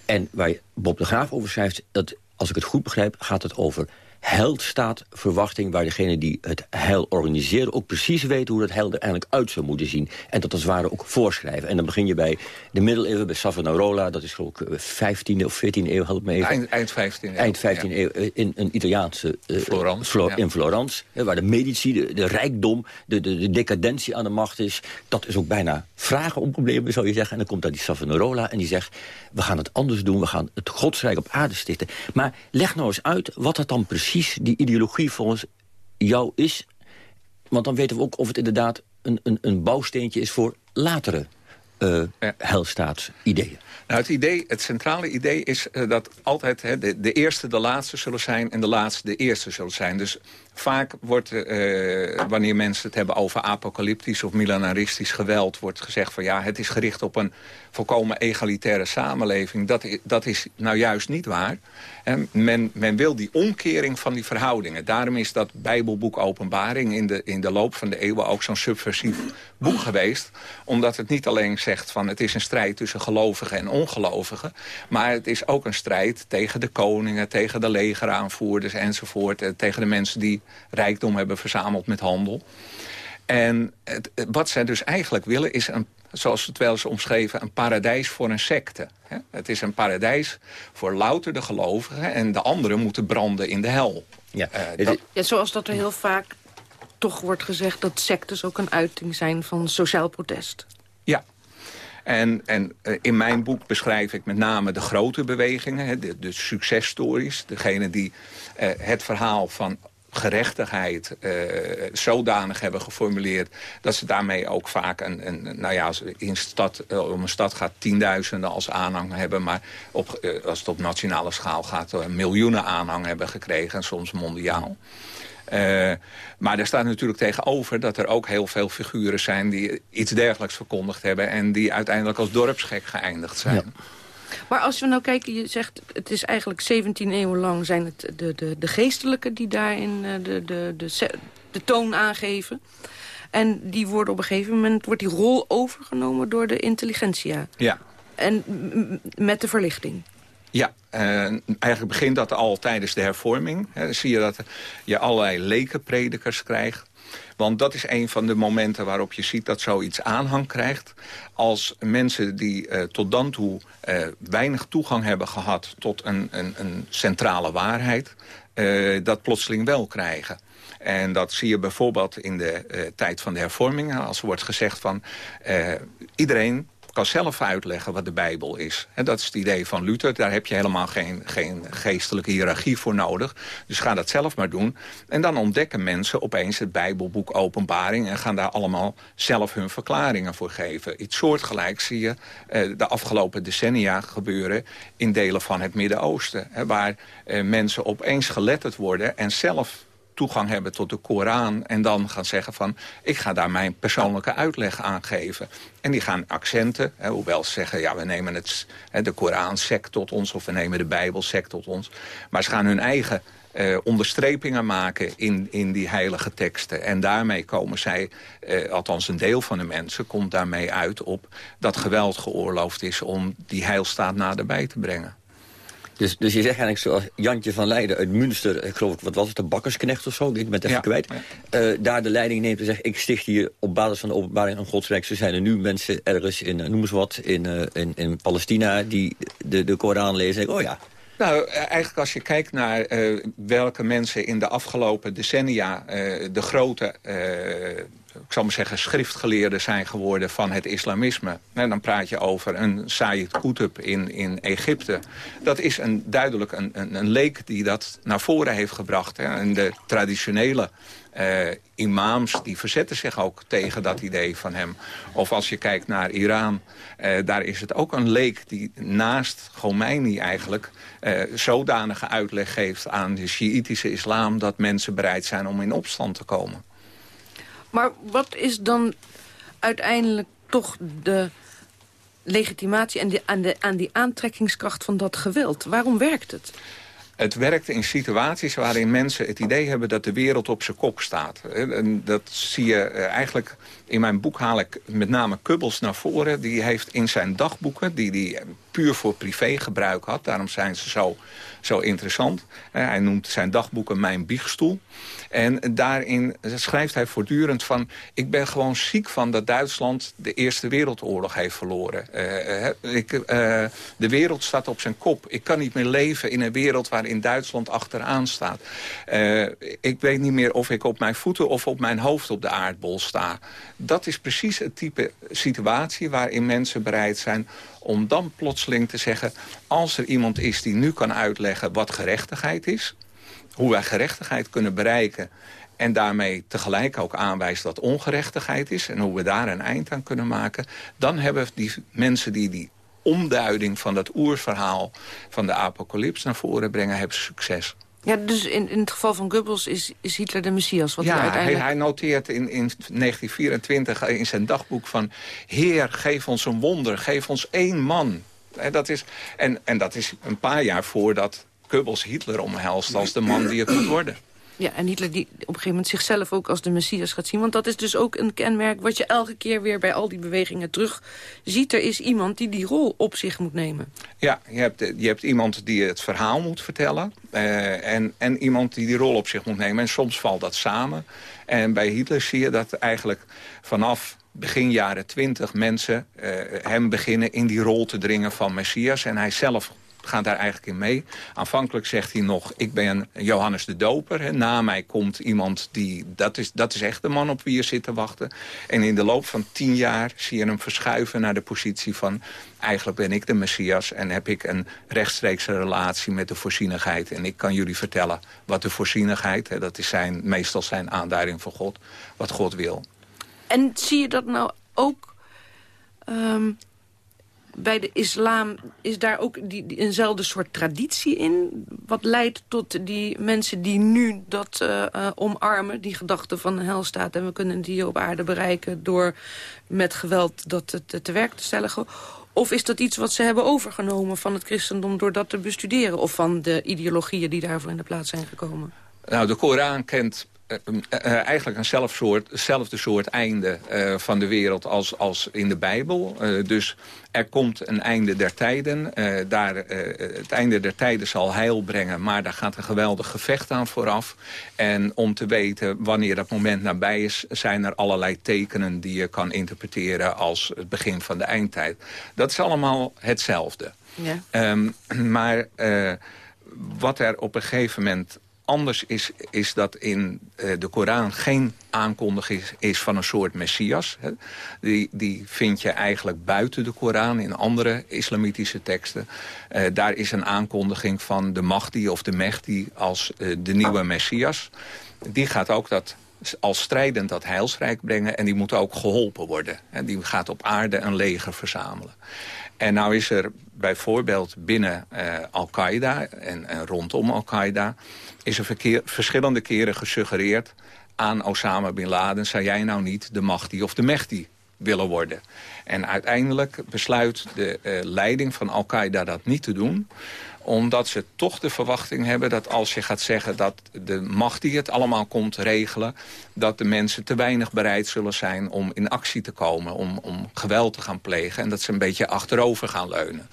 H: En waar Bob de Graaf over schrijft... dat, als ik het goed begrijp, gaat het over heldstaatverwachting... waar degene die het heil organiseren ook precies weten... hoe dat heil er eigenlijk uit zou moeten zien. En dat als het ware ook voorschrijven. En dan begin je bij de middeleeuwen, bij Savonarola... dat is geloof ik 15e eh, of 14e eeuw, help me even.
L: Eind, eind 15e eeuw.
H: Eind 15e eeuw, eh, in een Italiaanse... Uh, Florence. In Florence, waar de medici, de, de rijkdom, de, de, de, decadentie aan de macht is. Dat is ook bijna vragen om problemen, zou je zeggen. En dan komt daar die Savonarola en die zegt... we gaan het anders doen, we gaan het godsrijk op aarde stichten. Maar leg nou eens uit wat dat dan precies precies die ideologie volgens jou is? Want dan weten we ook of het inderdaad een, een, een bouwsteentje is voor latere uh.
L: Nou, het, idee, het centrale idee is uh, dat altijd hè, de, de eerste de laatste zullen zijn... en de laatste de eerste zullen zijn. Dus vaak wordt, uh, wanneer mensen het hebben over apocalyptisch of millenaristisch geweld... wordt gezegd van ja, het is gericht op een volkomen egalitaire samenleving. Dat, dat is nou juist niet waar. En men, men wil die omkering van die verhoudingen. Daarom is dat Bijbelboek Openbaring in de, in de loop van de eeuwen ook zo'n subversief boek geweest. Omdat het niet alleen zegt van het is een strijd tussen gelovigen en ongelovigen. Maar het is ook een strijd tegen de koningen, tegen de legeraanvoerders enzovoort. Eh, tegen de mensen die rijkdom hebben verzameld met handel. En het, wat zij dus eigenlijk willen is, een, zoals het wel eens omschreven... een paradijs voor een secte. Het is een paradijs voor louter de gelovigen... en de anderen moeten branden in de hel.
G: Ja. Uh, dat... ja, zoals dat er heel vaak toch wordt gezegd... dat sectes ook een uiting zijn van sociaal protest.
L: Ja, en, en uh, in mijn boek beschrijf ik met name de grote bewegingen, de, de successtories. Degene die uh, het verhaal van gerechtigheid uh, zodanig hebben geformuleerd... dat ze daarmee ook vaak, een, een, nou ja, in stad, uh, om een stad gaat... tienduizenden als aanhang hebben... maar op, uh, als het op nationale schaal gaat... miljoenen aanhang hebben gekregen en soms mondiaal. Maar er staat natuurlijk tegenover dat er ook heel veel figuren zijn... die iets dergelijks verkondigd hebben... en die uiteindelijk als dorpsgek geëindigd zijn.
G: Maar als we nou kijken, je zegt... het is eigenlijk 17 eeuwen lang zijn het de, de, de geestelijken... die daarin de, de, de, de toon aangeven. En die worden op een gegeven moment... wordt die rol overgenomen door de intelligentsia.
L: Ja.
G: En met de verlichting.
L: Ja, uh, eigenlijk begint dat al tijdens de hervorming. He, dan zie je dat je allerlei lekenpredikers krijgt. Want dat is een van de momenten waarop je ziet dat zoiets aanhang krijgt. Als mensen die uh, tot dan toe uh, weinig toegang hebben gehad tot een, een, een centrale waarheid... Uh, dat plotseling wel krijgen. En dat zie je bijvoorbeeld in de tijd van de hervorming. Als er wordt gezegd van iedereen kan zelf uitleggen wat de Bijbel is. Dat is het idee van Luther. Daar heb je helemaal geen, geen geestelijke hiërarchie voor nodig. Dus ga dat zelf maar doen. En dan ontdekken mensen opeens het Bijbelboek Openbaring... en gaan daar allemaal zelf hun verklaringen voor geven. Iets soortgelijks zie je eh, de afgelopen decennia gebeuren... in delen van het Midden-Oosten. Waar eh, mensen opeens geletterd worden en zelf toegang hebben tot de Koran... en dan gaan zeggen van, ik ga daar mijn persoonlijke uitleg aan geven. En die gaan accenten, hè, hoewel ze zeggen... ja, we nemen het, hè, de Koran sect tot ons... of we nemen de Bijbel sect tot ons. Maar ze gaan hun eigen uh, onderstrepingen maken in, in die heilige teksten. En daarmee komen zij, uh, althans een deel van de mensen... komt daarmee uit op dat geweld geoorloofd is... om die heilstaat naderbij te brengen.
H: Dus, dus je zegt eigenlijk zoals Jantje van Leiden uit Münster... ik geloof, wat was het, de bakkersknecht of zo? Ik ben het even ja. kwijt. Uh, daar de leiding neemt en zegt... ik sticht hier op basis van de openbaring van Godsrijk. Zo zijn er nu mensen ergens in, noem eens wat, in, uh, in, in Palestina... die de, de Koran lezen en zeggen, oh ja...
L: Nou, eigenlijk als je kijkt naar uh, welke mensen in de afgelopen decennia... de grote ik zal maar zeggen, schriftgeleerden zijn geworden van het islamisme. Dan praat je over een Sayyid Qutb in, in Egypte. Dat is een, duidelijk een, een, een leek die dat naar voren heeft gebracht. Hè. En de traditionele uh, imams die verzetten zich ook tegen dat idee van hem. Of als je kijkt naar Iran, uh, daar is het ook een leek die naast Khomeini eigenlijk uh, zodanige uitleg geeft aan de Sjiitische islam dat mensen bereid zijn om in opstand te komen.
G: Maar wat is dan uiteindelijk toch de legitimatie en aan, de, aan die aantrekkingskracht van dat geweld? Waarom werkt het?
L: Het werkt in situaties waarin mensen het idee hebben dat de wereld op zijn kop staat. En dat zie je eh, eigenlijk, in mijn boek haal ik met name Kubbels naar voren. Die heeft in zijn dagboeken, die hij puur voor privégebruik had. Daarom zijn ze zo, zo interessant. Hij noemt zijn dagboeken mijn biechtstoel. En daarin schrijft hij voortdurend van... ik ben gewoon ziek van dat Duitsland de Eerste Wereldoorlog heeft verloren. Uh, ik, uh, de wereld staat op zijn kop. Ik kan niet meer leven in een wereld waarin Duitsland achteraan staat. Ik weet niet meer of ik op mijn voeten of op mijn hoofd op de aardbol sta. Dat is precies het type situatie waarin mensen bereid zijn om dan plotseling te zeggen... als er iemand is die nu kan uitleggen wat gerechtigheid is hoe wij gerechtigheid kunnen bereiken... en daarmee tegelijk ook aanwijst dat ongerechtigheid is... en hoe we daar een eind aan kunnen maken... dan hebben die mensen die die omduiding van dat oerverhaal van de apocalyps naar voren brengen... hebben succes.
G: Ja, dus in, in het geval van Goebbels is, is Hitler de Messias? Wat
L: ja,
G: hij, uiteindelijk...
L: hij, hij, noteert in, in 1924 in zijn dagboek van... Heer, geef ons een wonder, geef ons één man. En dat is, en, en dat is een paar jaar voordat Goebbels Hitler omhelst als de man die het moet worden.
G: Ja, en Hitler die op een gegeven moment zichzelf ook als de Messias gaat zien. Want dat is dus ook een kenmerk wat je elke keer weer bij al die bewegingen terug ziet. Er is iemand die die rol op zich moet nemen.
L: Ja, je hebt, je hebt iemand die het verhaal moet vertellen. Uh, en, en iemand die die rol op zich moet nemen. En soms valt dat samen. En bij Hitler zie je dat eigenlijk vanaf begin jaren twintig mensen uh, hem beginnen in die rol te dringen van Messias. En hij zelf gaat daar eigenlijk in mee. Aanvankelijk zegt hij nog, ik ben Johannes de Doper. Hè. Na mij komt iemand die, dat is, dat is echt de man op wie je zit te wachten. En in de loop van tien jaar zie je hem verschuiven naar de positie van... eigenlijk ben ik de Messias en heb ik een rechtstreekse relatie met de voorzienigheid. En ik kan jullie vertellen wat de voorzienigheid, hè, dat is zijn, meestal zijn aanduiding van God, wat God wil.
G: En zie je dat nou ook ehm, bij de islam is daar ook die, eenzelfde soort traditie in? Wat leidt tot die mensen die nu dat uh, uh, omarmen, die gedachte van de helstaat... en we kunnen die hier op aarde bereiken door met geweld dat te, te werk te stellen... Of is dat iets wat ze hebben overgenomen van het christendom... door dat te bestuderen? Of van de ideologieën die daarvoor in de plaats zijn gekomen?
L: Nou, de Koran kent eigenlijk een hetzelfde soort einde uh, van de wereld als, als in de Bijbel. dus er komt een einde der tijden. daar, het einde der tijden zal heil brengen, maar daar gaat een geweldig gevecht aan vooraf. En om te weten wanneer dat moment nabij is... zijn er allerlei tekenen die je kan interpreteren als het begin van de eindtijd. Dat is allemaal hetzelfde. Ja. Um, maar wat er op een gegeven moment anders is, is dat in uh, de Koran geen aankondiging is, van een soort Messias. Die, die vind je eigenlijk buiten de Koran in andere islamitische teksten. Uh, daar is een aankondiging van de Mahdi of de Mehdi als uh, de nieuwe Messias. Die gaat ook dat als strijdend dat heilsrijk brengen. En die moet ook geholpen worden. En die gaat op aarde een leger verzamelen. En nou is er bijvoorbeeld binnen uh, Al-Qaeda en, en, rondom Al-Qaeda... is er verschillende keren gesuggereerd aan Osama Bin Laden... zou jij nou niet de Mahdi of de Mehdi willen worden? En uiteindelijk besluit de uh, leiding van Al-Qaeda dat niet te doen omdat ze toch de verwachting hebben dat als je gaat zeggen... dat de macht die het allemaal komt regelen... dat de mensen te weinig bereid zullen zijn om in actie te komen... om, om geweld te gaan plegen en dat ze een beetje achterover gaan leunen.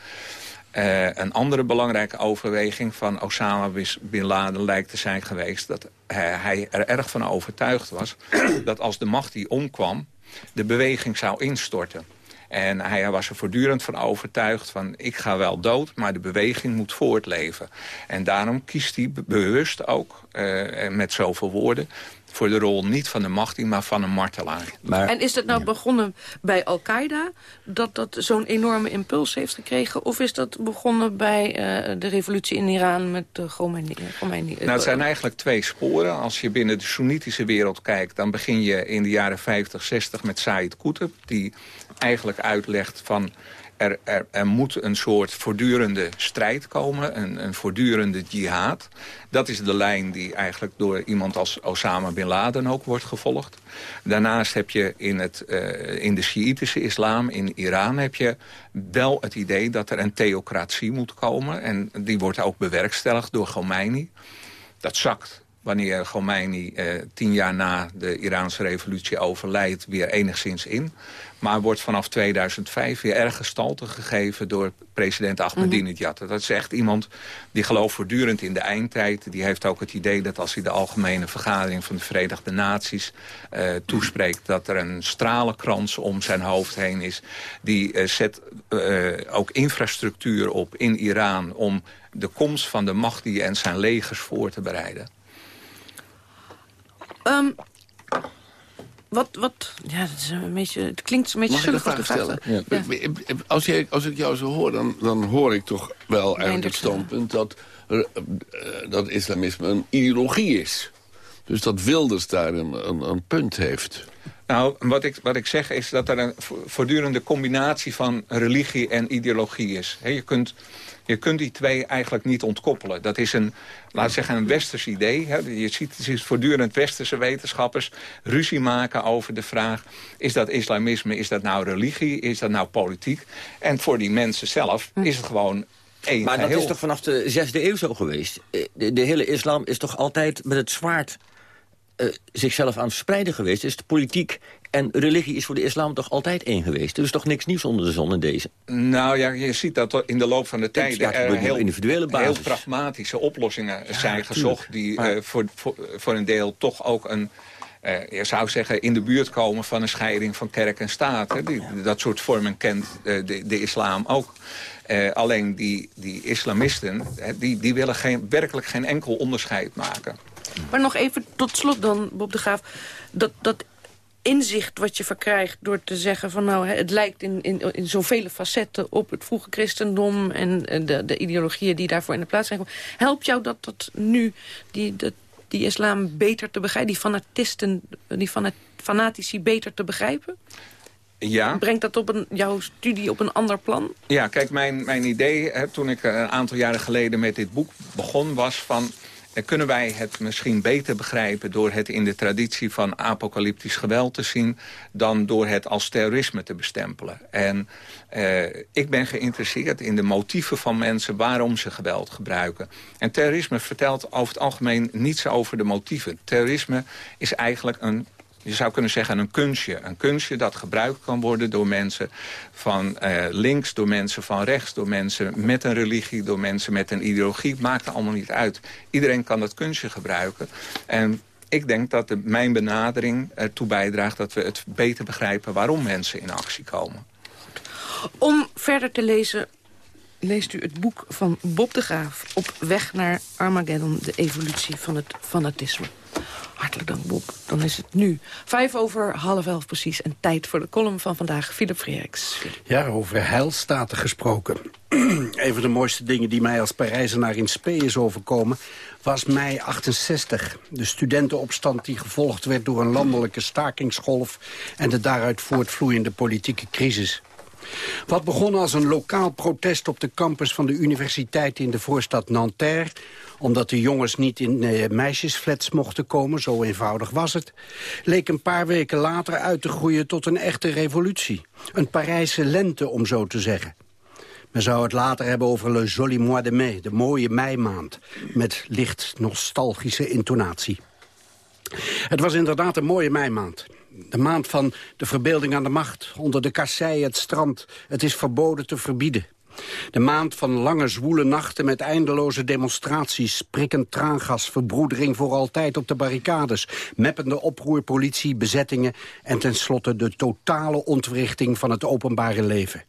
L: Uh, een andere belangrijke overweging van Osama Bin Laden lijkt te zijn geweest... dat hij, hij er erg van overtuigd was dat als de macht die omkwam... de beweging zou instorten. En hij was er voortdurend van overtuigd van... ik ga wel dood, maar de beweging moet voortleven. En daarom kiest hij bewust ook, uh, met zoveel woorden voor de rol niet van de machting, maar van een martelaar.
G: Maar, en is dat nou begonnen bij Al-Qaeda, dat dat zo'n enorme impuls heeft gekregen? Of is dat begonnen bij uh, de revolutie in Iran met de Khomeini? Khomeini
L: nou, het zijn eigenlijk twee sporen. Als je binnen de Soenitische wereld kijkt, dan begin je in de jaren 50, 60 met Said Qutb... die eigenlijk uitlegt van er, er, er, moet een soort voortdurende strijd komen, een, een, voortdurende jihad. Dat is de lijn die eigenlijk door iemand als Osama Bin Laden ook wordt gevolgd. Daarnaast heb je in, het, uh, in de Sjiitische islam, in Iran, heb je wel het idee dat er een theocratie moet komen. En die wordt ook bewerkstelligd door Khomeini. Dat zakt wanneer Khomeini eh, tien jaar na de Iraanse revolutie overlijdt... weer enigszins in. Maar wordt vanaf 2005 weer erg gestalte gegeven door president Ahmadinejad. Mm -hmm. Dat is echt iemand die gelooft voortdurend in de eindtijd. Die heeft ook het idee dat als hij de algemene vergadering van de Verenigde Naties uh, toespreekt... dat er een stralenkrans om zijn hoofd heen is. Die uh, zet uh, ook infrastructuur op in Iran om de komst van de Mahdi en zijn legers voor te bereiden.
G: Um, wat, wat, ja, dat is een beetje, het klinkt een beetje zullig wat
I: stellen. Ja. Als, jij, als ik jou zo hoor, dan, dan hoor ik toch wel eigenlijk het standpunt... Dat, uh, dat islamisme een ideologie is. Dus dat Wilders daar een, een, een punt heeft.
L: Nou, wat ik, wat ik zeg is dat er een voortdurende combinatie van religie en ideologie is. je kunt je kunt die twee eigenlijk niet ontkoppelen. Dat is een, laat zeggen, een westers idee. Hè. Je ziet, je ziet voortdurend westerse wetenschappers ruzie maken over de vraag... is dat islamisme, is dat nou religie, is dat nou politiek? En voor die mensen zelf hm. is het gewoon één
H: Maar dat is toch vanaf de zesde eeuw zo geweest? Eh, de, de hele islam is toch altijd met het zwaard zichzelf aan het verspreiden geweest. is de politiek en religie is voor de islam toch altijd één geweest? Er is toch niks nieuws onder de zon in deze?
L: Nou ja, je ziet dat in de loop van de tijd er heel, individuele heel pragmatische oplossingen zijn gezocht... die uh, voor, voor, voor, een deel toch ook een je zou zeggen, in de buurt komen van een scheiding van kerk en staat. Hè. Die, dat soort vormen kent de, de islam ook. alleen die, die islamisten, die, die willen geen, werkelijk geen enkel onderscheid maken.
G: Maar nog even tot slot dan, Bob de Graaf. Dat, dat inzicht wat je verkrijgt door te zeggen van nou, het lijkt in, in, in zoveel facetten op het vroege christendom en de, de ideologieën die daarvoor in de plaats zijn gekomen. Helpt jou dat, dat nu die, dat, die islam beter te begrijpen, die fanatisten, die fanatici beter te begrijpen?
L: Ja.
G: Brengt dat op een, jouw studie op een ander plan?
L: Ja, kijk, mijn, mijn idee hè, toen ik een aantal jaren geleden met dit boek begon was van kunnen wij het misschien beter begrijpen... door het in de traditie van apocalyptisch geweld te zien... dan door het als terrorisme te bestempelen. En uh, ik ben geïnteresseerd in de motieven van mensen... waarom ze geweld gebruiken. En terrorisme vertelt over het algemeen niets over de motieven. Terrorisme is eigenlijk een je zou kunnen zeggen een kunstje. Een kunstje dat gebruikt kan worden door mensen van uh, links, door mensen van rechts... door mensen met een religie, door mensen met een ideologie. Maakt er allemaal niet uit. Iedereen kan dat kunstje gebruiken. En ik denk dat mijn benadering ertoe bijdraagt... dat we het beter begrijpen waarom mensen in actie komen.
G: Om verder te lezen leest u het boek van Bob de Graaf... Op weg naar Armageddon, de evolutie van het fanatisme. Hartelijk dank, Bob. Dan is het nu vijf over half elf precies. En tijd voor de column van vandaag. Philip Freeriks.
M: Ja, over heilstaten gesproken. een van de mooiste dingen die mij als Parijzenaar in spe is overkomen... was mei 68. De studentenopstand die gevolgd werd door een landelijke stakingsgolf... en de daaruit voortvloeiende politieke crisis. Wat begon als een lokaal protest op de campus van de universiteit in de voorstad Nanterre omdat de jongens niet in eh, meisjesflats mochten komen, zo eenvoudig was het... leek een paar weken later uit te groeien tot een echte revolutie. Een Parijse lente, om zo te zeggen. Men zou het later hebben over le joli mois de mai, de mooie meimaand... met licht nostalgische intonatie. Het was inderdaad een mooie meimaand. De maand van de verbeelding aan de macht, onder de kassei, het strand. Het is verboden te verbieden. De maand van lange zwoele nachten met eindeloze demonstraties... prikkend traangas, verbroedering voor altijd op de barricades... meppende oproerpolitie, bezettingen... en tenslotte de totale ontwrichting van het openbare leven.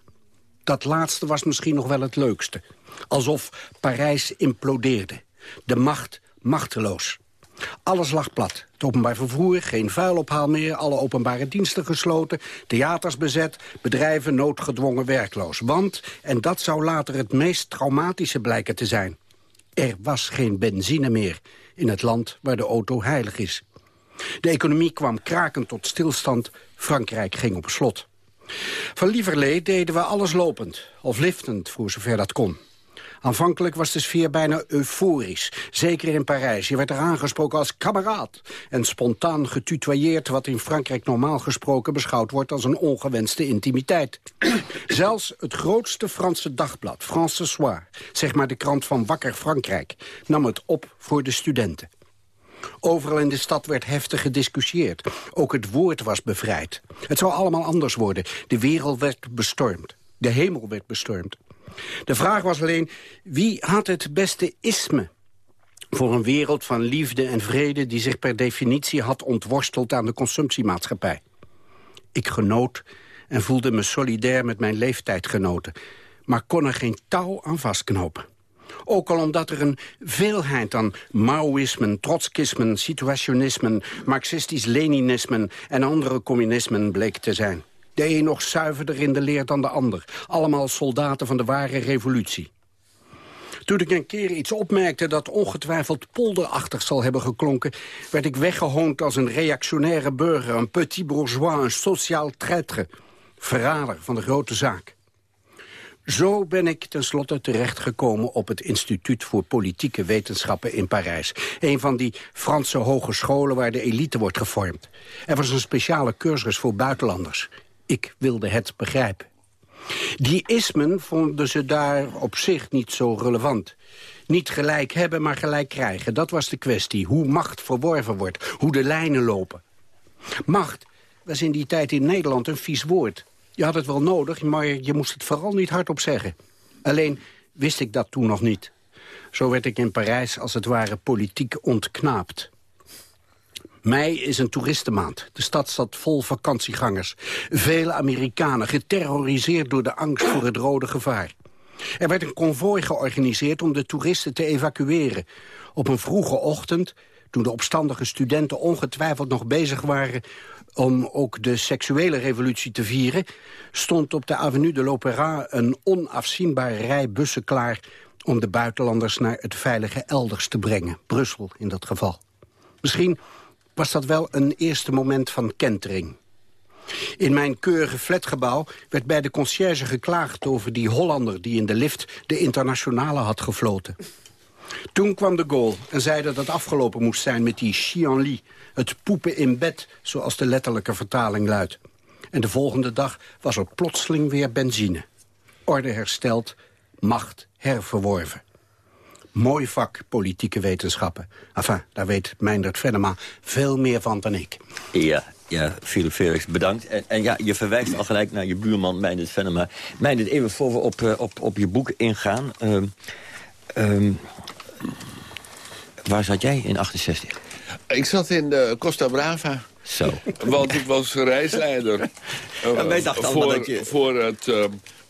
M: Dat laatste was misschien nog wel het leukste. Alsof Parijs implodeerde. De macht machteloos. Alles lag plat. Het openbaar vervoer, geen vuilophaal meer, alle openbare diensten gesloten, theaters bezet, bedrijven noodgedwongen werkloos. Want, en dat zou later het meest traumatische blijken te zijn, er was geen benzine meer in het land waar de auto heilig is. De economie kwam krakend tot stilstand, Frankrijk ging op slot. Van lieverlee deden we alles lopend, of liftend voor zover dat kon. Aanvankelijk was de sfeer bijna euforisch. Zeker in Parijs. Je werd er aangesproken als kameraad. En spontaan getutoyeerd wat in Frankrijk normaal gesproken beschouwd wordt als een ongewenste intimiteit. Zelfs het grootste Franse dagblad, France Ce Soir, zeg maar de krant van Wakker Frankrijk, nam het op voor de studenten. Overal in de stad werd heftig gediscussieerd. Ook het woord was bevrijd. Het zou allemaal anders worden. De wereld werd bestormd. De hemel werd bestormd. De vraag was alleen, wie had het beste isme? Voor een wereld van liefde en vrede die zich per definitie had ontworsteld aan de consumptiemaatschappij. Ik genoot en voelde me solidair met mijn leeftijdgenoten, maar kon er geen touw aan vastknopen. Ook al omdat er een veelheid aan Maoïsmen, Trotskismen, situationismen, Marxistisch-Leninismen en andere communismen bleek te zijn. De een nog zuiverder in de leer dan de ander. Allemaal soldaten van de ware revolutie. Toen ik een keer iets opmerkte dat ongetwijfeld polderachtig zal hebben geklonken... werd ik weggehoond als een reactionaire burger, een petit bourgeois, een sociaal traître. Verrader van de grote zaak. Zo ben ik tenslotte terechtgekomen op het Instituut voor Politieke Wetenschappen in Parijs. Een van die Franse hogescholen waar de elite wordt gevormd. Er was een speciale cursus voor buitenlanders. Ik wilde het begrijpen. Die ismen vonden ze daar op zich niet zo relevant. Niet gelijk hebben, maar gelijk krijgen. Dat was de kwestie. Hoe macht verworven wordt. Hoe de lijnen lopen. Macht was in die tijd in Nederland een vies woord. Je had het wel nodig, maar je moest het vooral niet hardop zeggen. Alleen wist ik dat toen nog niet. Zo werd ik in Parijs als het ware politiek ontknaapt. Mei is een toeristenmaand. De stad zat vol vakantiegangers. Vele Amerikanen geterroriseerd door de angst voor het rode gevaar. Er werd een konvooi georganiseerd om de toeristen te evacueren. Op een vroege ochtend, toen de opstandige studenten ongetwijfeld nog bezig waren om ook de seksuele revolutie te vieren... stond op de Avenue de l'Opéra een onafzienbare rij bussen klaar... om de buitenlanders naar het veilige elders te brengen. Brussel in dat geval. Misschien was dat wel een eerste moment van kentering. In mijn keurige flatgebouw werd bij de conciërge geklaagd over die Hollander... die in de lift de internationale had gefloten. Toen kwam de goal en zei dat het afgelopen moest zijn met die Chianli. Het poepen in bed, zoals de letterlijke vertaling luidt. En de volgende dag was er plotseling weer benzine. Orde hersteld, macht herverworven. Mooi vak, politieke wetenschappen. Enfin, daar weet Meindert Venema veel meer van dan ik.
H: Ja, ja, Philip Felix, bedankt. En, en, ja, je verwijst al gelijk naar je buurman Meindert Venema. Meindert, even voor we op, uh, op, op je boek ingaan. Uh, uh, waar zat jij in 68?
I: Ik zat in de Costa Brava.
H: Zo.
I: Want ik was reisleider.
H: ja, wij dachten
I: voor,
H: dat je...
I: voor het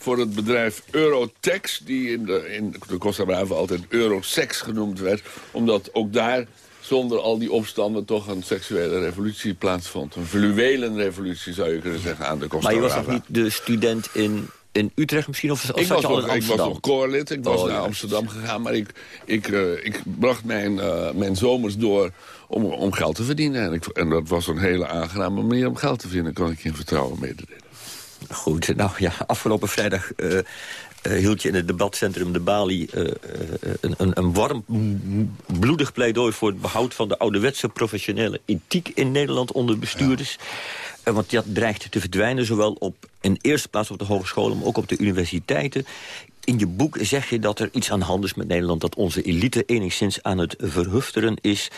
I: voor het bedrijf Eurotex... die in de, in de Costa Brava altijd Eurosex genoemd werd. Omdat ook daar zonder al die opstanden toch een seksuele revolutie plaatsvond. Een fluwelen revolutie zou je kunnen zeggen aan de Costa
H: Maar je
I: Brava.
H: was nog niet de student in, in Utrecht misschien? Of, of
I: ik, was nog, ik was nog koorlid, ik was
H: Oh,
I: naar
H: ja.
I: Amsterdam gegaan... maar ik, ik, eh, ik bracht mijn, eh, mijn zomers door om, om geld te verdienen. En, ik, en dat was een hele aangename manier om geld te verdienen... kan ik je in vertrouwen mededelen.
H: Goed, nou ja, afgelopen vrijdag eh, eh, hield je in het debatcentrum de Bali... eh, een, een, een warm, bloedig pleidooi voor het behoud van de ouderwetse professionele ethiek in Nederland onder bestuurders. Eh, want dat dreigt te verdwijnen, zowel op in eerste plaats op de hogescholen, maar ook op de universiteiten. In je boek zeg je dat er iets aan de hand is met Nederland... dat onze elite enigszins aan het verhufteren is.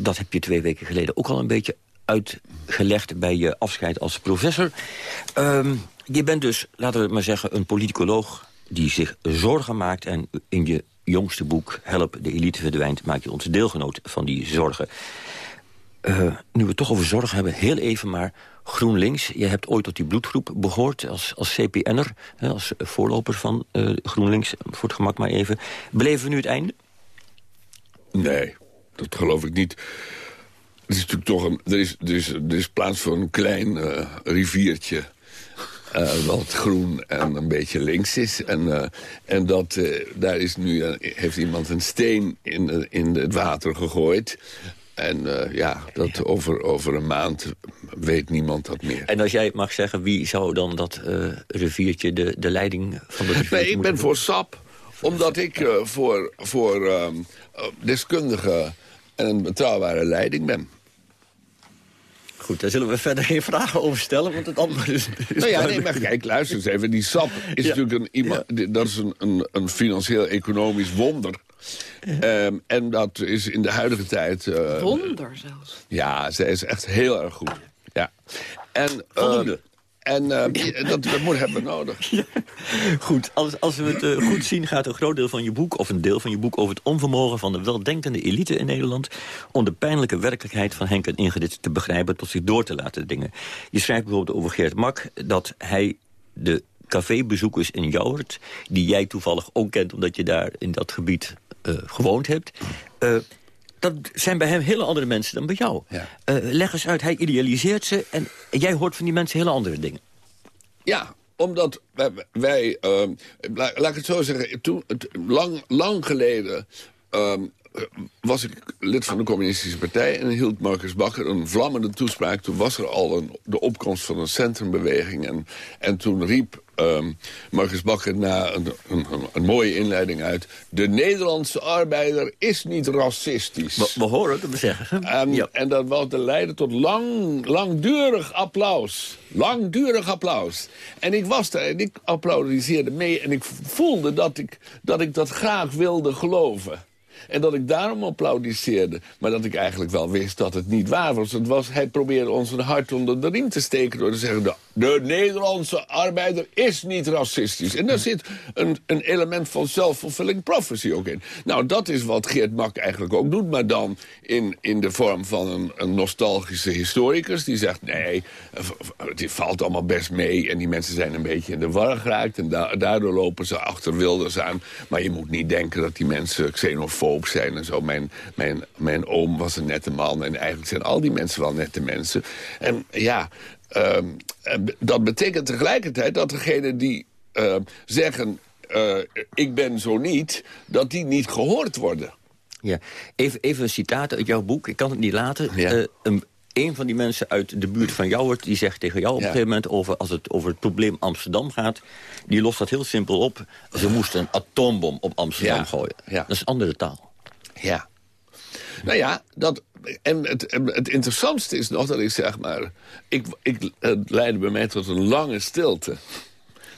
H: Dat heb je twee weken geleden ook al een beetje uitgelegd... bij je afscheid als professor. Ehm, je bent dus, laten we maar zeggen, een politicoloog... die zich zorgen maakt en in je jongste boek... Help, de elite verdwijnt, maak je ons deelgenoot van die zorgen. Eh, nu we het toch over zorg hebben, heel even maar... GroenLinks, je hebt ooit tot die bloedgroep behoord als, als CPN'er... als voorloper van eh, GroenLinks, voor het gemak maar even. Beleven we nu het einde?
I: Nee, dat geloof ik niet. Het is natuurlijk toch een, er, is, er, is, er is plaats voor een klein eh, riviertje... eh, wat groen en een beetje links is. En, eh, en dat, daar is nu, heeft iemand een steen in, in het water gegooid. En ja, dat Over, over een maand weet niemand dat meer.
H: En als jij het mag zeggen, wie zou dan dat riviertje... De, de leiding van riviertje
I: Nee, ik ben voor SAP. Omdat ik voor, voor ehm, eh, deskundige en een betrouwbare leiding ben.
H: Goed, daar zullen we verder geen vragen over stellen, want het antwoord is... is
I: Nou ja, nee, maar kijk, luister eens even. Die SAP is
H: Ja.
I: natuurlijk een, iemand, dat is een, een, een financieel-economisch wonder. Ehm, en dat is in de huidige tijd... eh,
G: Wonder zelfs.
I: Ja, zij is echt heel erg goed. Ja. En, eh, En eh, dat, dat moet hebben nodig.
H: Goed, als, als we het eh, goed zien gaat een groot deel van je boek... of een deel van je boek over het onvermogen van de weldenkende elite in Nederland... om de pijnlijke werkelijkheid van Henk en Ingrid te begrijpen... tot zich door te laten dingen. Je schrijft bijvoorbeeld over Geert Mak... dat hij de cafébezoekers in Jouwert... die jij toevallig ook kent omdat je daar in dat gebied eh, gewoond hebt... dat zijn bij hem hele andere mensen dan bij jou.
I: Ja.
H: Eh, leg eens uit, hij idealiseert ze... en jij hoort van die mensen hele andere dingen.
I: Ja, omdat wij, wij ehm, la- laat ik het zo zeggen, toen, lang, lang geleden ehm, was ik lid van de Communistische Partij... en hield Marcus Bakker een vlammende toespraak. Toen was er al een, de opkomst van een centrumbeweging. En, en toen riep ehm, Marcus Bakker na een, een, mooie inleiding uit... de Nederlandse arbeider is niet racistisch.
H: We, we horen het hem zeggen.
I: En,
H: Ja.
I: en dat wou te leiden tot lang, langdurig applaus. Langdurig applaus. En ik was daar en ik applaudisseerde mee. En ik voelde dat ik dat, ik dat graag wilde geloven. En dat ik daarom applaudisseerde. Maar dat ik eigenlijk wel wist dat het niet waar was. Het was hij probeerde ons een hart onder de riem te steken... door te zeggen, de, de Nederlandse arbeider is niet racistisch. En daar zit een, een element van self-fulfilling prophecy ook in. Nou, dat is wat Geert Mak eigenlijk ook doet, maar dan in, in de vorm van een, een nostalgische historicus... die zegt, nee, het valt allemaal best mee... en die mensen zijn een beetje in de war geraakt... en daardoor lopen ze achter Wilders aan. Maar je moet niet denken dat die mensen xenofoob zijn en zo. Mijn, mijn, mijn oom was een nette man en eigenlijk zijn al die mensen wel nette mensen. En ja, uh, dat betekent tegelijkertijd dat degenen die uh, zeggen... Uh, ik ben zo niet, dat die niet gehoord worden.
H: Ja, even, even een citaat uit jouw boek. Ik kan het niet laten. Ja. Uh, een, een van die mensen uit de buurt van jou die zegt tegen jou op een gegeven moment... Over, als het over het probleem Amsterdam gaat... die lost dat heel simpel op. Ze moesten een atoombom op Amsterdam ja. gooien. Dat is andere taal.
I: Ja. Nou ja, dat, en het, het interessantste is nog dat ik zeg maar... Ik, ik, het leidde bij mij tot een lange stilte.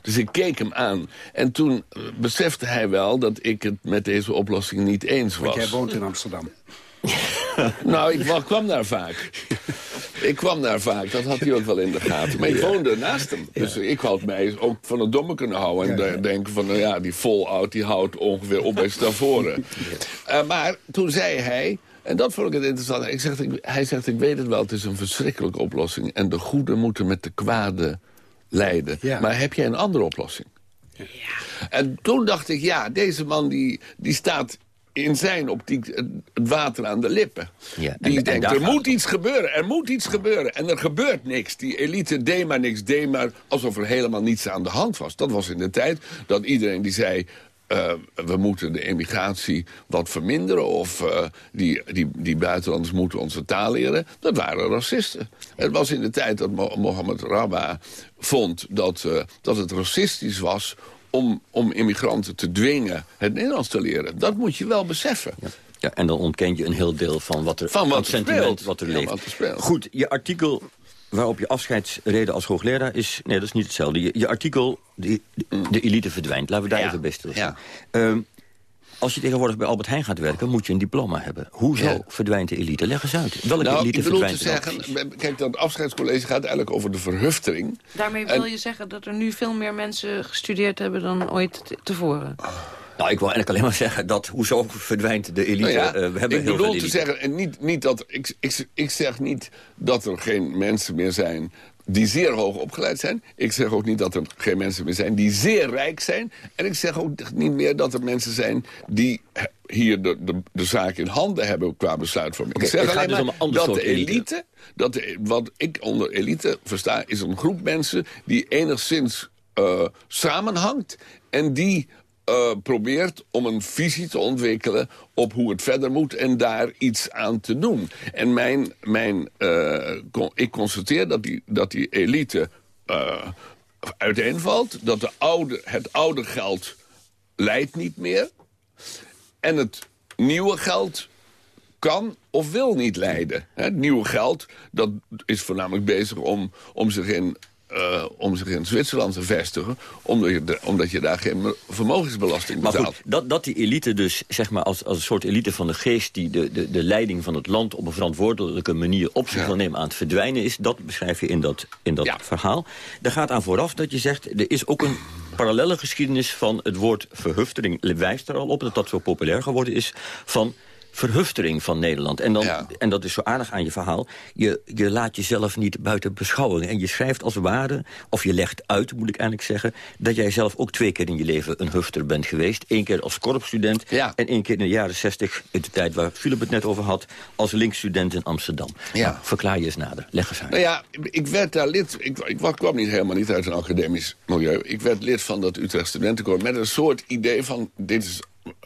I: Dus ik keek hem aan. En toen besefte hij wel dat ik het met deze oplossing niet eens was.
M: Want jij woont in Amsterdam.
I: nou, ik kwam daar vaak. Ik kwam daar vaak, dat had hij ook wel in de gaten. Maar ik woonde naast hem. Dus ik had mij ook van het domme kunnen houden. En ja, denken van, nou ja, die Fallout die houdt ongeveer op bij Stavoren. Uh, maar toen zei hij... En dat vond ik het interessant. Ik zeg, ik, hij zegt, ik weet het wel, het is een verschrikkelijke oplossing. En de goede moeten met de kwade leiden. Ja. Maar heb jij een andere oplossing? Ja. En toen dacht ik, ja, deze man die, die staat in zijn optiek het water aan de lippen. Ja, die en, denkt, er moet iets gebeuren, er moet iets gebeuren. En er gebeurt niks. Die elite deed maar niks, deed maar alsof er helemaal niets aan de hand was. Dat was in de tijd dat iedereen die zei... Uh, we moeten de emigratie wat verminderen... of uh, die, die, die buitenlanders moeten onze taal leren. Dat waren racisten. Het was in de tijd dat Mohammed Rabba vond dat, uh, dat het racistisch was om, om immigranten te dwingen het Nederlands te leren. Dat moet je wel beseffen.
H: Ja. Ja, en dan ontken je een heel deel van wat er,
I: van wat
H: er sentiment wat er leeft. Goed, je artikel waarop je afscheidsreden als hoogleraar is... Nee, dat is niet hetzelfde. Je, je artikel, de, de, elite verdwijnt. Laten we daar even best stilstaan. Ja. Um, als je tegenwoordig bij Albert Heijn gaat werken, moet je een diploma hebben. Hoezo ja. verdwijnt de elite? Leg eens uit. Welke
I: nou,
H: elite verdwijnt
I: te zeggen, Kijk, dat afscheidscollege gaat eigenlijk over de verhuftering.
G: Daarmee wil en, je zeggen dat er nu veel meer mensen gestudeerd hebben dan ooit tevoren?
H: Nou, ik wil eigenlijk alleen maar zeggen dat hoezo verdwijnt de elite. Nou ja,
I: uh, we hebben ik bedoel te zeggen, en niet, niet dat, ik, ik, ik zeg niet dat er geen mensen meer zijn die zeer hoog opgeleid zijn. Ik zeg ook niet dat er geen mensen meer zijn die zeer rijk zijn. En ik zeg ook niet meer dat er mensen zijn die hier de, de, de zaak in handen hebben qua besluitvorming. Okay, ik zeg alleen dus maar dat de elite, dat de, wat ik onder elite versta, is een groep mensen die enigszins uh, samenhangt en die uh, probeert om een visie te ontwikkelen op hoe het verder moet en daar iets aan te doen. En mijn, mijn, uh, ik constateer dat die, dat die elite uh, uiteenvalt, dat de oude, het oude geld leidt niet meer en het nieuwe geld kan of wil niet leiden. Het nieuwe geld dat is voornamelijk bezig om, om zich in uh, om zich in Zwitserland te vestigen... omdat je, omdat je daar geen vermogensbelasting betaalt.
H: Maar goed, dat, dat die elite dus, zeg maar, als, als een soort elite van de geest... die de, de, de leiding van het land op een verantwoordelijke manier op zich wil nemen... aan het verdwijnen is, dat beschrijf je in dat, in dat verhaal. Daar gaat aan vooraf dat je zegt, er is ook een parallele geschiedenis van het woord verhuftering. Wijst er al op dat dat zo populair geworden is van verhuftering van Nederland. En, dan, en dat is zo aardig aan je verhaal. Je, je laat jezelf niet buiten beschouwing. En je schrijft als ware, of je legt uit, moet ik eigenlijk zeggen... dat jij zelf ook twee keer in je leven een hufter bent geweest. Eén keer als korpsstudent en één keer in de jaren zestig... in de tijd waar Philip het net over had, als linksstudent in Amsterdam. Ja. Nou, verklaar je eens nader. Leg eens uit.
I: Nou ja, ik werd daar lid... Ik, ik kwam niet helemaal niet uit een academisch milieu. Ik werd lid van dat Utrecht Studentenkoor met een soort idee van... dit is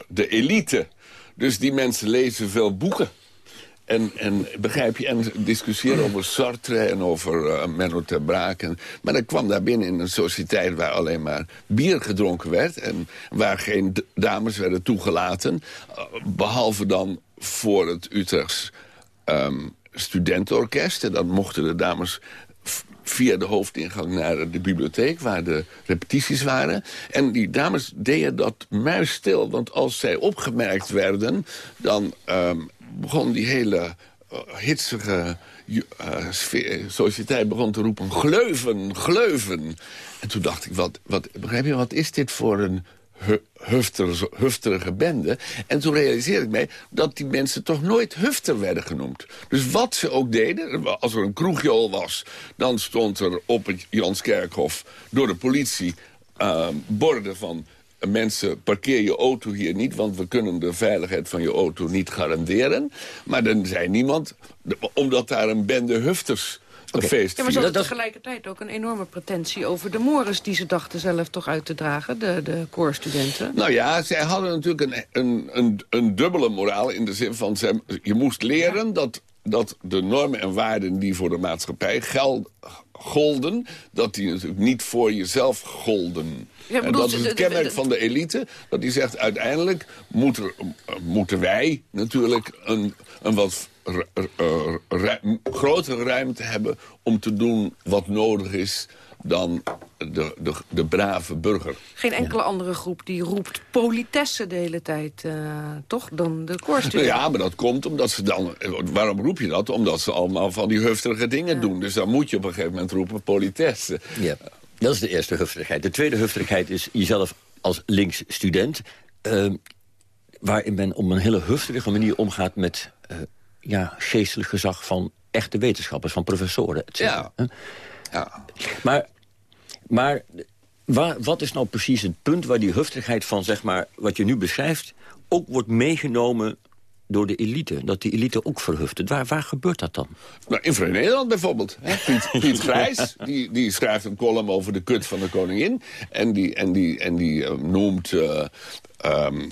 I: de elite dus die mensen lezen veel boeken. En, en begrijp je, en discussiëren over Sartre en over uh, Menno ter Braak. En, maar ik kwam daar binnen in een sociëteit waar alleen maar bier gedronken werd... en waar geen dames werden toegelaten. Uh, behalve dan voor het Utrechts um, studentenorkest. En dan mochten de dames via de hoofdingang naar de bibliotheek... waar de repetities waren. En die dames deden dat muisstil. Want als zij opgemerkt werden... dan um, begon die hele hitsige uh, sociëteit begon te roepen... gleuven, gleuven. En toen dacht ik, wat, wat, begrijp je, wat is dit voor een hufter, hufterige bende. En toen realiseerde ik mij dat die mensen toch nooit hufter werden genoemd. Dus wat ze ook deden, als er een kroegjool was... dan stond er op het Janskerkhof door de politie uh, borden van... Mensen, parkeer je auto hier niet, want we kunnen de veiligheid van je auto niet garanderen. Maar dan zei niemand, omdat daar een bende hufters
G: Okay. feest. Ja, maar ze hadden tegelijkertijd ook een enorme pretentie over de mores... die ze dachten zelf toch uit te dragen, de, de koorstudenten.
I: Nou ja, zij hadden natuurlijk een, een, een, een dubbele moraal... in de zin van, ze, je moest leren dat, dat de normen en waarden... die voor de maatschappij geld, golden, dat die natuurlijk niet voor jezelf golden. Ja, en dat is het kenmerk van de elite, dat die zegt uiteindelijk moeten, moeten wij natuurlijk een, een wat grotere ruimte hebben om te doen wat nodig is dan de, de, de brave burger.
G: Geen enkele andere groep die roept politesse de hele tijd, uh, toch? Dan de koorstudenten.
I: Ja, maar dat komt omdat ze dan... Waarom roep je dat? Omdat ze allemaal van die hufterige dingen doen. Dus dan moet je op een gegeven moment roepen politesse.
H: Ja, dat is de eerste hufterigheid. De tweede hufterigheid is jezelf als links student... Uh, waarin men op een hele hufterige manier omgaat met... Uh, ja, geestelijk gezag van echte wetenschappers, van professoren, et
I: ja. ja.
H: Maar, maar waar, wat is nou precies het punt waar die huftigheid van, zeg maar, wat je nu beschrijft... ook wordt meegenomen door de elite. Dat die elite ook verhuft. Waar, waar gebeurt dat dan?
I: Nou, in Vrij Nederland bijvoorbeeld. Hè? Piet, Piet Grijs, die, die schrijft een column over de kut van de koningin. En die, en die, en die uh, noemt uh,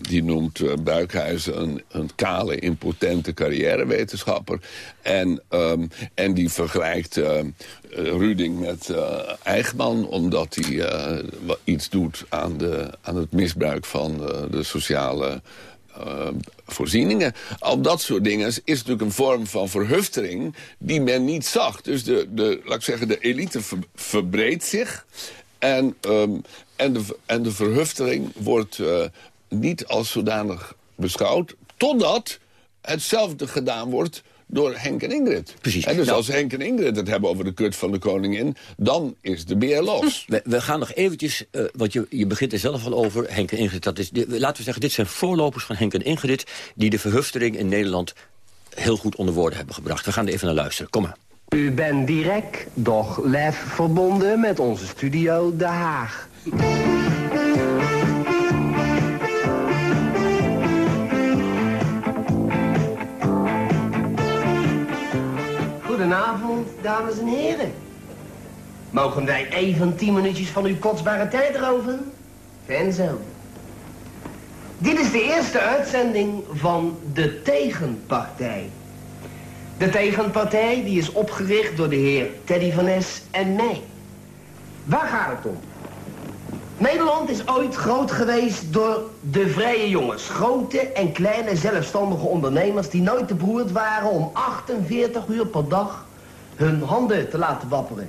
I: die noemt uh, Buikhuizen een, een, kale, impotente carrièrewetenschapper. En, um, en die vergelijkt uh, Ruding met uh, Eichmann... omdat hij iets doet aan, de, aan het misbruik van de sociale... voorzieningen. Al dat soort dingen is natuurlijk een vorm van verhuftering die men niet zag. Dus de, de, laat ik zeggen, de elite ver, verbreedt zich. En, um, en, de, en de verhuftering wordt niet als zodanig beschouwd... totdat hetzelfde gedaan wordt door Henk en Ingrid.
H: Precies.
I: En dus nou. als Henk en Ingrid het hebben over de kut van de koningin... dan is de beer los.
H: We, we gaan nog eventjes, uh, want je, je begint er zelf al over, Henk en Ingrid. Dat is, laten we zeggen, dit zijn voorlopers van Henk en Ingrid... die de verhuftering in Nederland heel goed onder woorden hebben gebracht. We gaan er even naar luisteren. Kom maar.
N: U bent direct, doch lef verbonden met onze studio De Haag. Goedenavond, dames en heren. Mogen wij even tien minuutjes van uw kostbare tijd roven? En zo. Dit is de eerste uitzending van de tegenpartij. De tegenpartij die is opgericht door de heer Teddy van Es en mij. Waar gaat het om? Nederland is ooit groot geweest door de vrije jongens. Grote en kleine zelfstandige ondernemers die nooit te beroerd waren om 48 uur per dag hun handen te laten wapperen.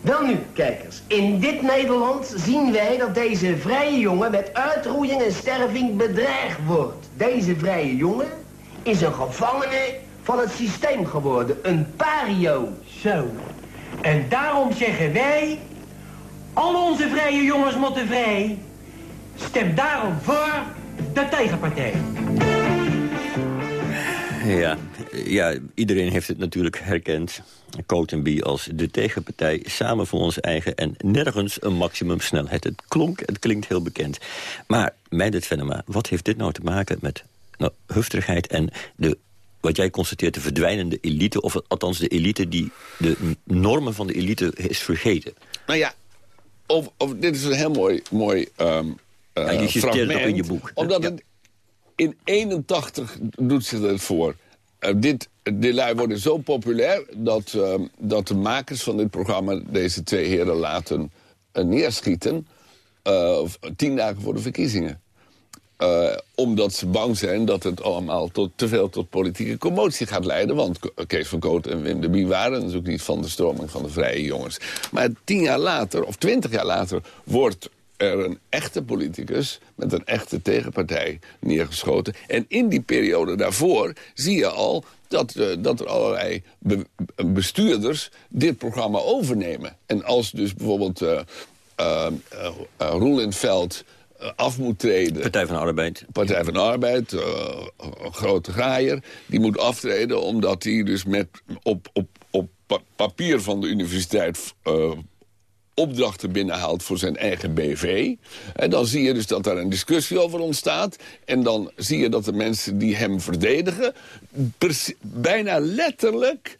N: Wel nu, kijkers, in dit Nederland zien wij dat deze vrije jongen met uitroeiing en sterving bedreigd wordt. Deze vrije jongen is een gevangene van het systeem geworden, een pario.
O: Zo, en daarom zeggen wij al onze vrije jongens moeten vrij. Stem daarom voor de tegenpartij.
H: Ja, ja, iedereen heeft het natuurlijk herkend. Cotenby als de tegenpartij, samen voor ons eigen... en nergens een maximumsnelheid. Het klonk, het klinkt heel bekend. Maar, dit Venema, wat heeft dit nou te maken met nou, hufterigheid... en de wat jij constateert, de verdwijnende elite... of althans de elite die de normen van de elite is vergeten?
I: Nou ja, of, of, dit is een heel mooi, mooi um, uh, ja, je fragment.
H: in je boek.
I: Omdat het in 81 doet ze het voor. Uh, dit, die lui worden zo populair dat, uh, dat de makers van dit programma... deze twee heren laten uh, neerschieten... tien dagen voor de verkiezingen. Uh, omdat ze bang zijn dat het allemaal tot, te veel tot politieke commotie gaat leiden. Want Kees van Koot en Wim de Bie waren natuurlijk niet van de stroming van de vrije jongens. Maar tien jaar later, of twintig jaar later, wordt er een echte politicus met een echte tegenpartij neergeschoten. En in die periode daarvoor zie je al dat, uh, dat er allerlei be bestuurders dit programma overnemen. En als dus bijvoorbeeld uh, uh, in Veld af moet treden...
H: Partij van de Arbeid.
I: Partij van de Arbeid, een grote graaier. Die moet aftreden omdat hij dus met, op, op, op papier van de universiteit opdrachten binnenhaalt voor zijn eigen BV. En dan zie je dus dat daar een discussie over ontstaat. En dan zie je dat de mensen die hem verdedigen... bijna letterlijk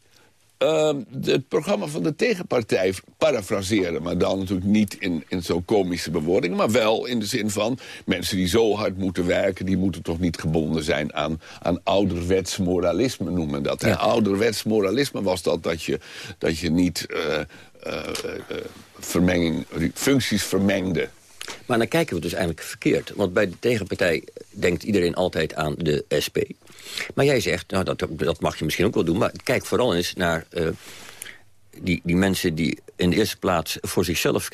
I: uh, het programma van de tegenpartij parafraseren. Maar dan natuurlijk niet in, in zo'n komische bewoordingen. Maar wel in de zin van mensen die zo hard moeten werken... die moeten toch niet gebonden zijn aan, aan ouderwets moralisme noemen dat. Ja. Ouderwets moralisme was dat dat je, dat je niet... Uh, uh, vermenging, functies vermengde.
H: Maar dan kijken we dus eigenlijk verkeerd. Want bij de tegenpartij denkt iedereen altijd aan de SP. Maar jij zegt, nou, dat, dat mag je misschien ook wel doen... maar kijk vooral eens naar uh, die, die mensen die in de eerste plaats voor zichzelf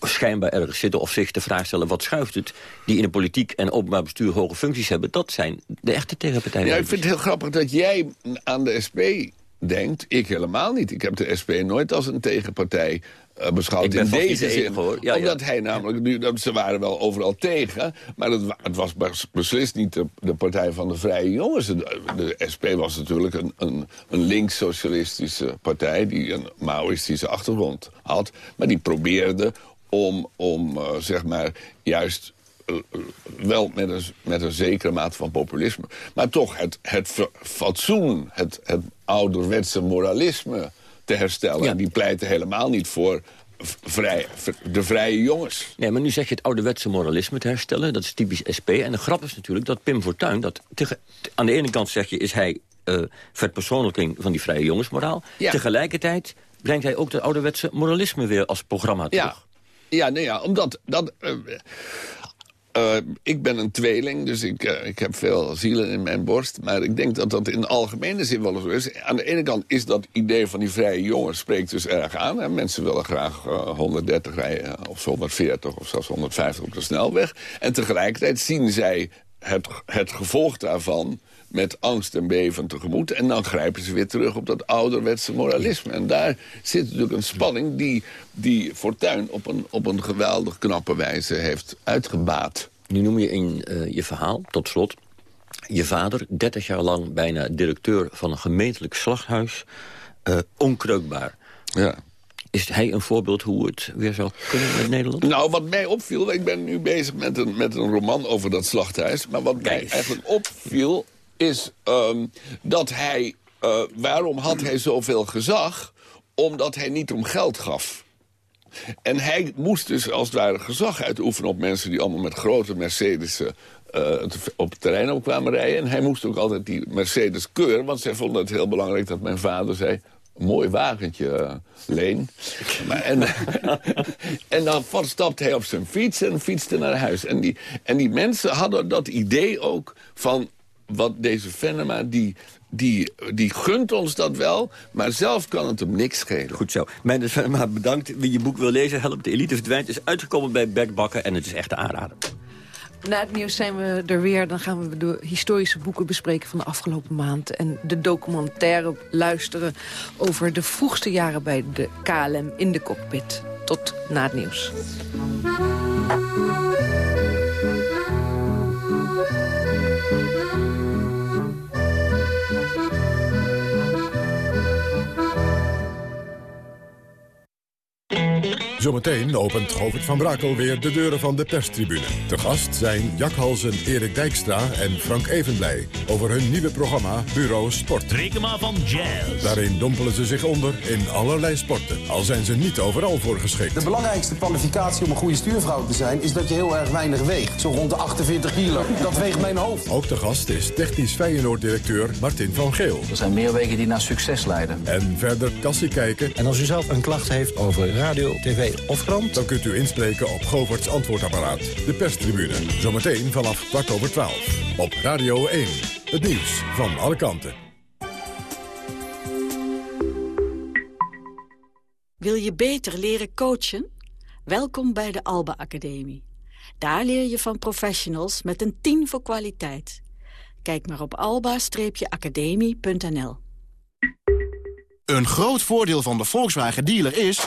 H: schijnbaar ergens zitten... of zich de vraag stellen, wat schuift het... die in de politiek en openbaar bestuur hoge functies hebben... dat zijn de echte tegenpartijen.
I: Ja, ik vind het heel grappig dat jij aan de SP denkt. Ik helemaal niet. Ik heb de SP nooit als een tegenpartij beschouwd in deze zin. hoor. Ja, omdat hij namelijk, nu, dat, ze waren wel overal tegen... maar het, het was beslist niet de, de, partij van de Vrije Jongens. De, de SP was natuurlijk een, een, een links-socialistische partij... die een Maoïstische achtergrond had. Maar die probeerde om, om uh, zeg maar, juist uh, wel met een, met een zekere mate van populisme... maar toch het, het fatsoen, het, het ouderwetse moralisme te herstellen. En die pleiten helemaal niet voor vrij, de vrije jongens.
H: Nee, maar nu zeg je het ouderwetse moralisme te herstellen. Dat is typisch SP. En de grap is natuurlijk dat Pim Fortuyn... Dat tegen, aan de ene kant zeg je, is hij uh, verpersoonlijking van die vrije jongensmoraal. Ja. Tegelijkertijd brengt hij ook het ouderwetse moralisme weer als programma terug.
I: Ja, ja, nee, ja omdat... Dat, uh, uh, ik ben een tweeling, dus ik, uh, ik heb veel zielen in mijn borst. Maar ik denk dat dat in de algemene zin wel zo is. Aan de ene kant is dat idee van die vrije jongen spreekt dus erg aan. Hè. Mensen willen graag uh, 130 rijden, of 140 of zelfs 150 op de snelweg. En tegelijkertijd zien zij het, het gevolg daarvan met angst en beven tegemoet. En dan grijpen ze weer terug op dat ouderwetse moralisme. En daar zit natuurlijk een spanning die, die Fortuyn op een, op een geweldig knappe wijze heeft uitgebaat.
H: Nu noem je in uh, je verhaal, tot slot, je vader, 30 jaar lang bijna directeur van een gemeentelijk slachthuis, uh, onkreukbaar.
I: Ja.
H: Is hij een voorbeeld hoe het weer zou kunnen met Nederland?
I: Nou, wat mij opviel, ik ben nu bezig met een, met een roman over dat slachthuis... maar wat mij eigenlijk opviel, is um, dat hij... Uh, waarom had hij zoveel gezag? Omdat hij niet om geld gaf. En hij moest dus als het ware gezag uitoefenen op mensen... die allemaal met grote Mercedes uh, op het terrein op kwamen rijden. En hij moest ook altijd die Mercedes keuren... want zij vonden het heel belangrijk dat mijn vader zei mooi wagentje, uh, Leen. En, en dan stapte hij op zijn fiets en fietste naar huis. En die, en die mensen hadden dat idee ook van wat deze Venema, die, die, die gunt ons dat wel, maar zelf kan het hem niks schelen.
H: Goed zo. Meindert Venema, bedankt. Wie je boek wil lezen, Help de Elite verdwijnt, is uitgekomen bij Backbakken en het is echt te aanraden.
G: Na het nieuws zijn we er weer. Dan gaan we de historische boeken bespreken van de afgelopen maand. En de documentaire luisteren over de vroegste jaren bij de KLM in de cockpit. Tot na het nieuws.
F: Zometeen opent Govert van Brakel weer de deuren van de perstribune. Te gast zijn Jack Halsen, Erik Dijkstra en Frank Evenblij... over hun nieuwe programma Bureau Sport.
P: Rekema van Jazz.
F: Daarin dompelen ze zich onder in allerlei sporten. Al zijn ze niet overal voor geschikt.
Q: De belangrijkste kwalificatie om een goede stuurvrouw te zijn... is dat je heel erg weinig weegt. Zo rond de 48 kilo. Dat weegt mijn hoofd.
F: Ook de gast is technisch Feyenoord-directeur Martin van Geel.
R: Er zijn meer wegen die naar succes leiden.
F: En verder kassie kijken.
S: En als u zelf een klacht heeft over radio, tv of krant...
F: Dan kunt u inspreken op Govert's antwoordapparaat. De perstribune. Zometeen vanaf kwart over twaalf. Op Radio 1. Het nieuws van alle kanten.
T: Wil je beter leren coachen?
P: Welkom bij de Alba Academie. Daar leer je van professionals met een 10 voor kwaliteit. Kijk maar op alba-academie.nl.
T: Een groot voordeel van de Volkswagen dealer is...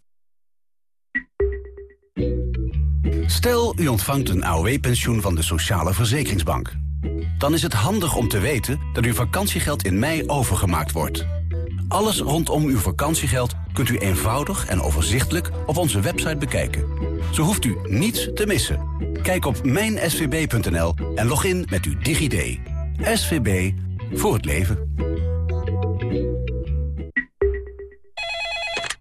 U: Stel, u ontvangt een AOW-pensioen van de Sociale Verzekeringsbank. Dan is het handig om te weten dat uw vakantiegeld in mei overgemaakt wordt. Alles rondom uw vakantiegeld kunt u eenvoudig en overzichtelijk op onze website bekijken. Zo hoeft u niets te missen. Kijk op mijnsvb.nl en log in met uw DigiD. SVB voor het leven.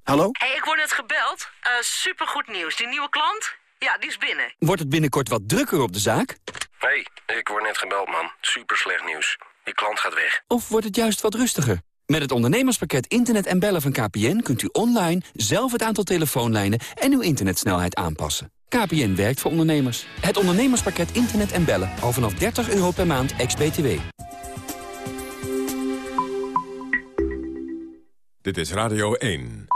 V: Hallo?
W: hey, ik word net gebeld. Uh, supergoed nieuws. Die nieuwe klant? Ja, die is binnen.
V: Wordt het binnenkort wat drukker op de zaak?
X: hey, ik word net gebeld, man. Super slecht nieuws. Die klant gaat weg.
V: Of wordt het juist wat rustiger? Met het ondernemerspakket Internet en Bellen van KPN... kunt u online zelf het aantal telefoonlijnen en uw internetsnelheid aanpassen. KPN werkt voor ondernemers. Het ondernemerspakket Internet en Bellen. Al vanaf 30 euro per maand, ex-BTW.
F: Dit is Radio 1.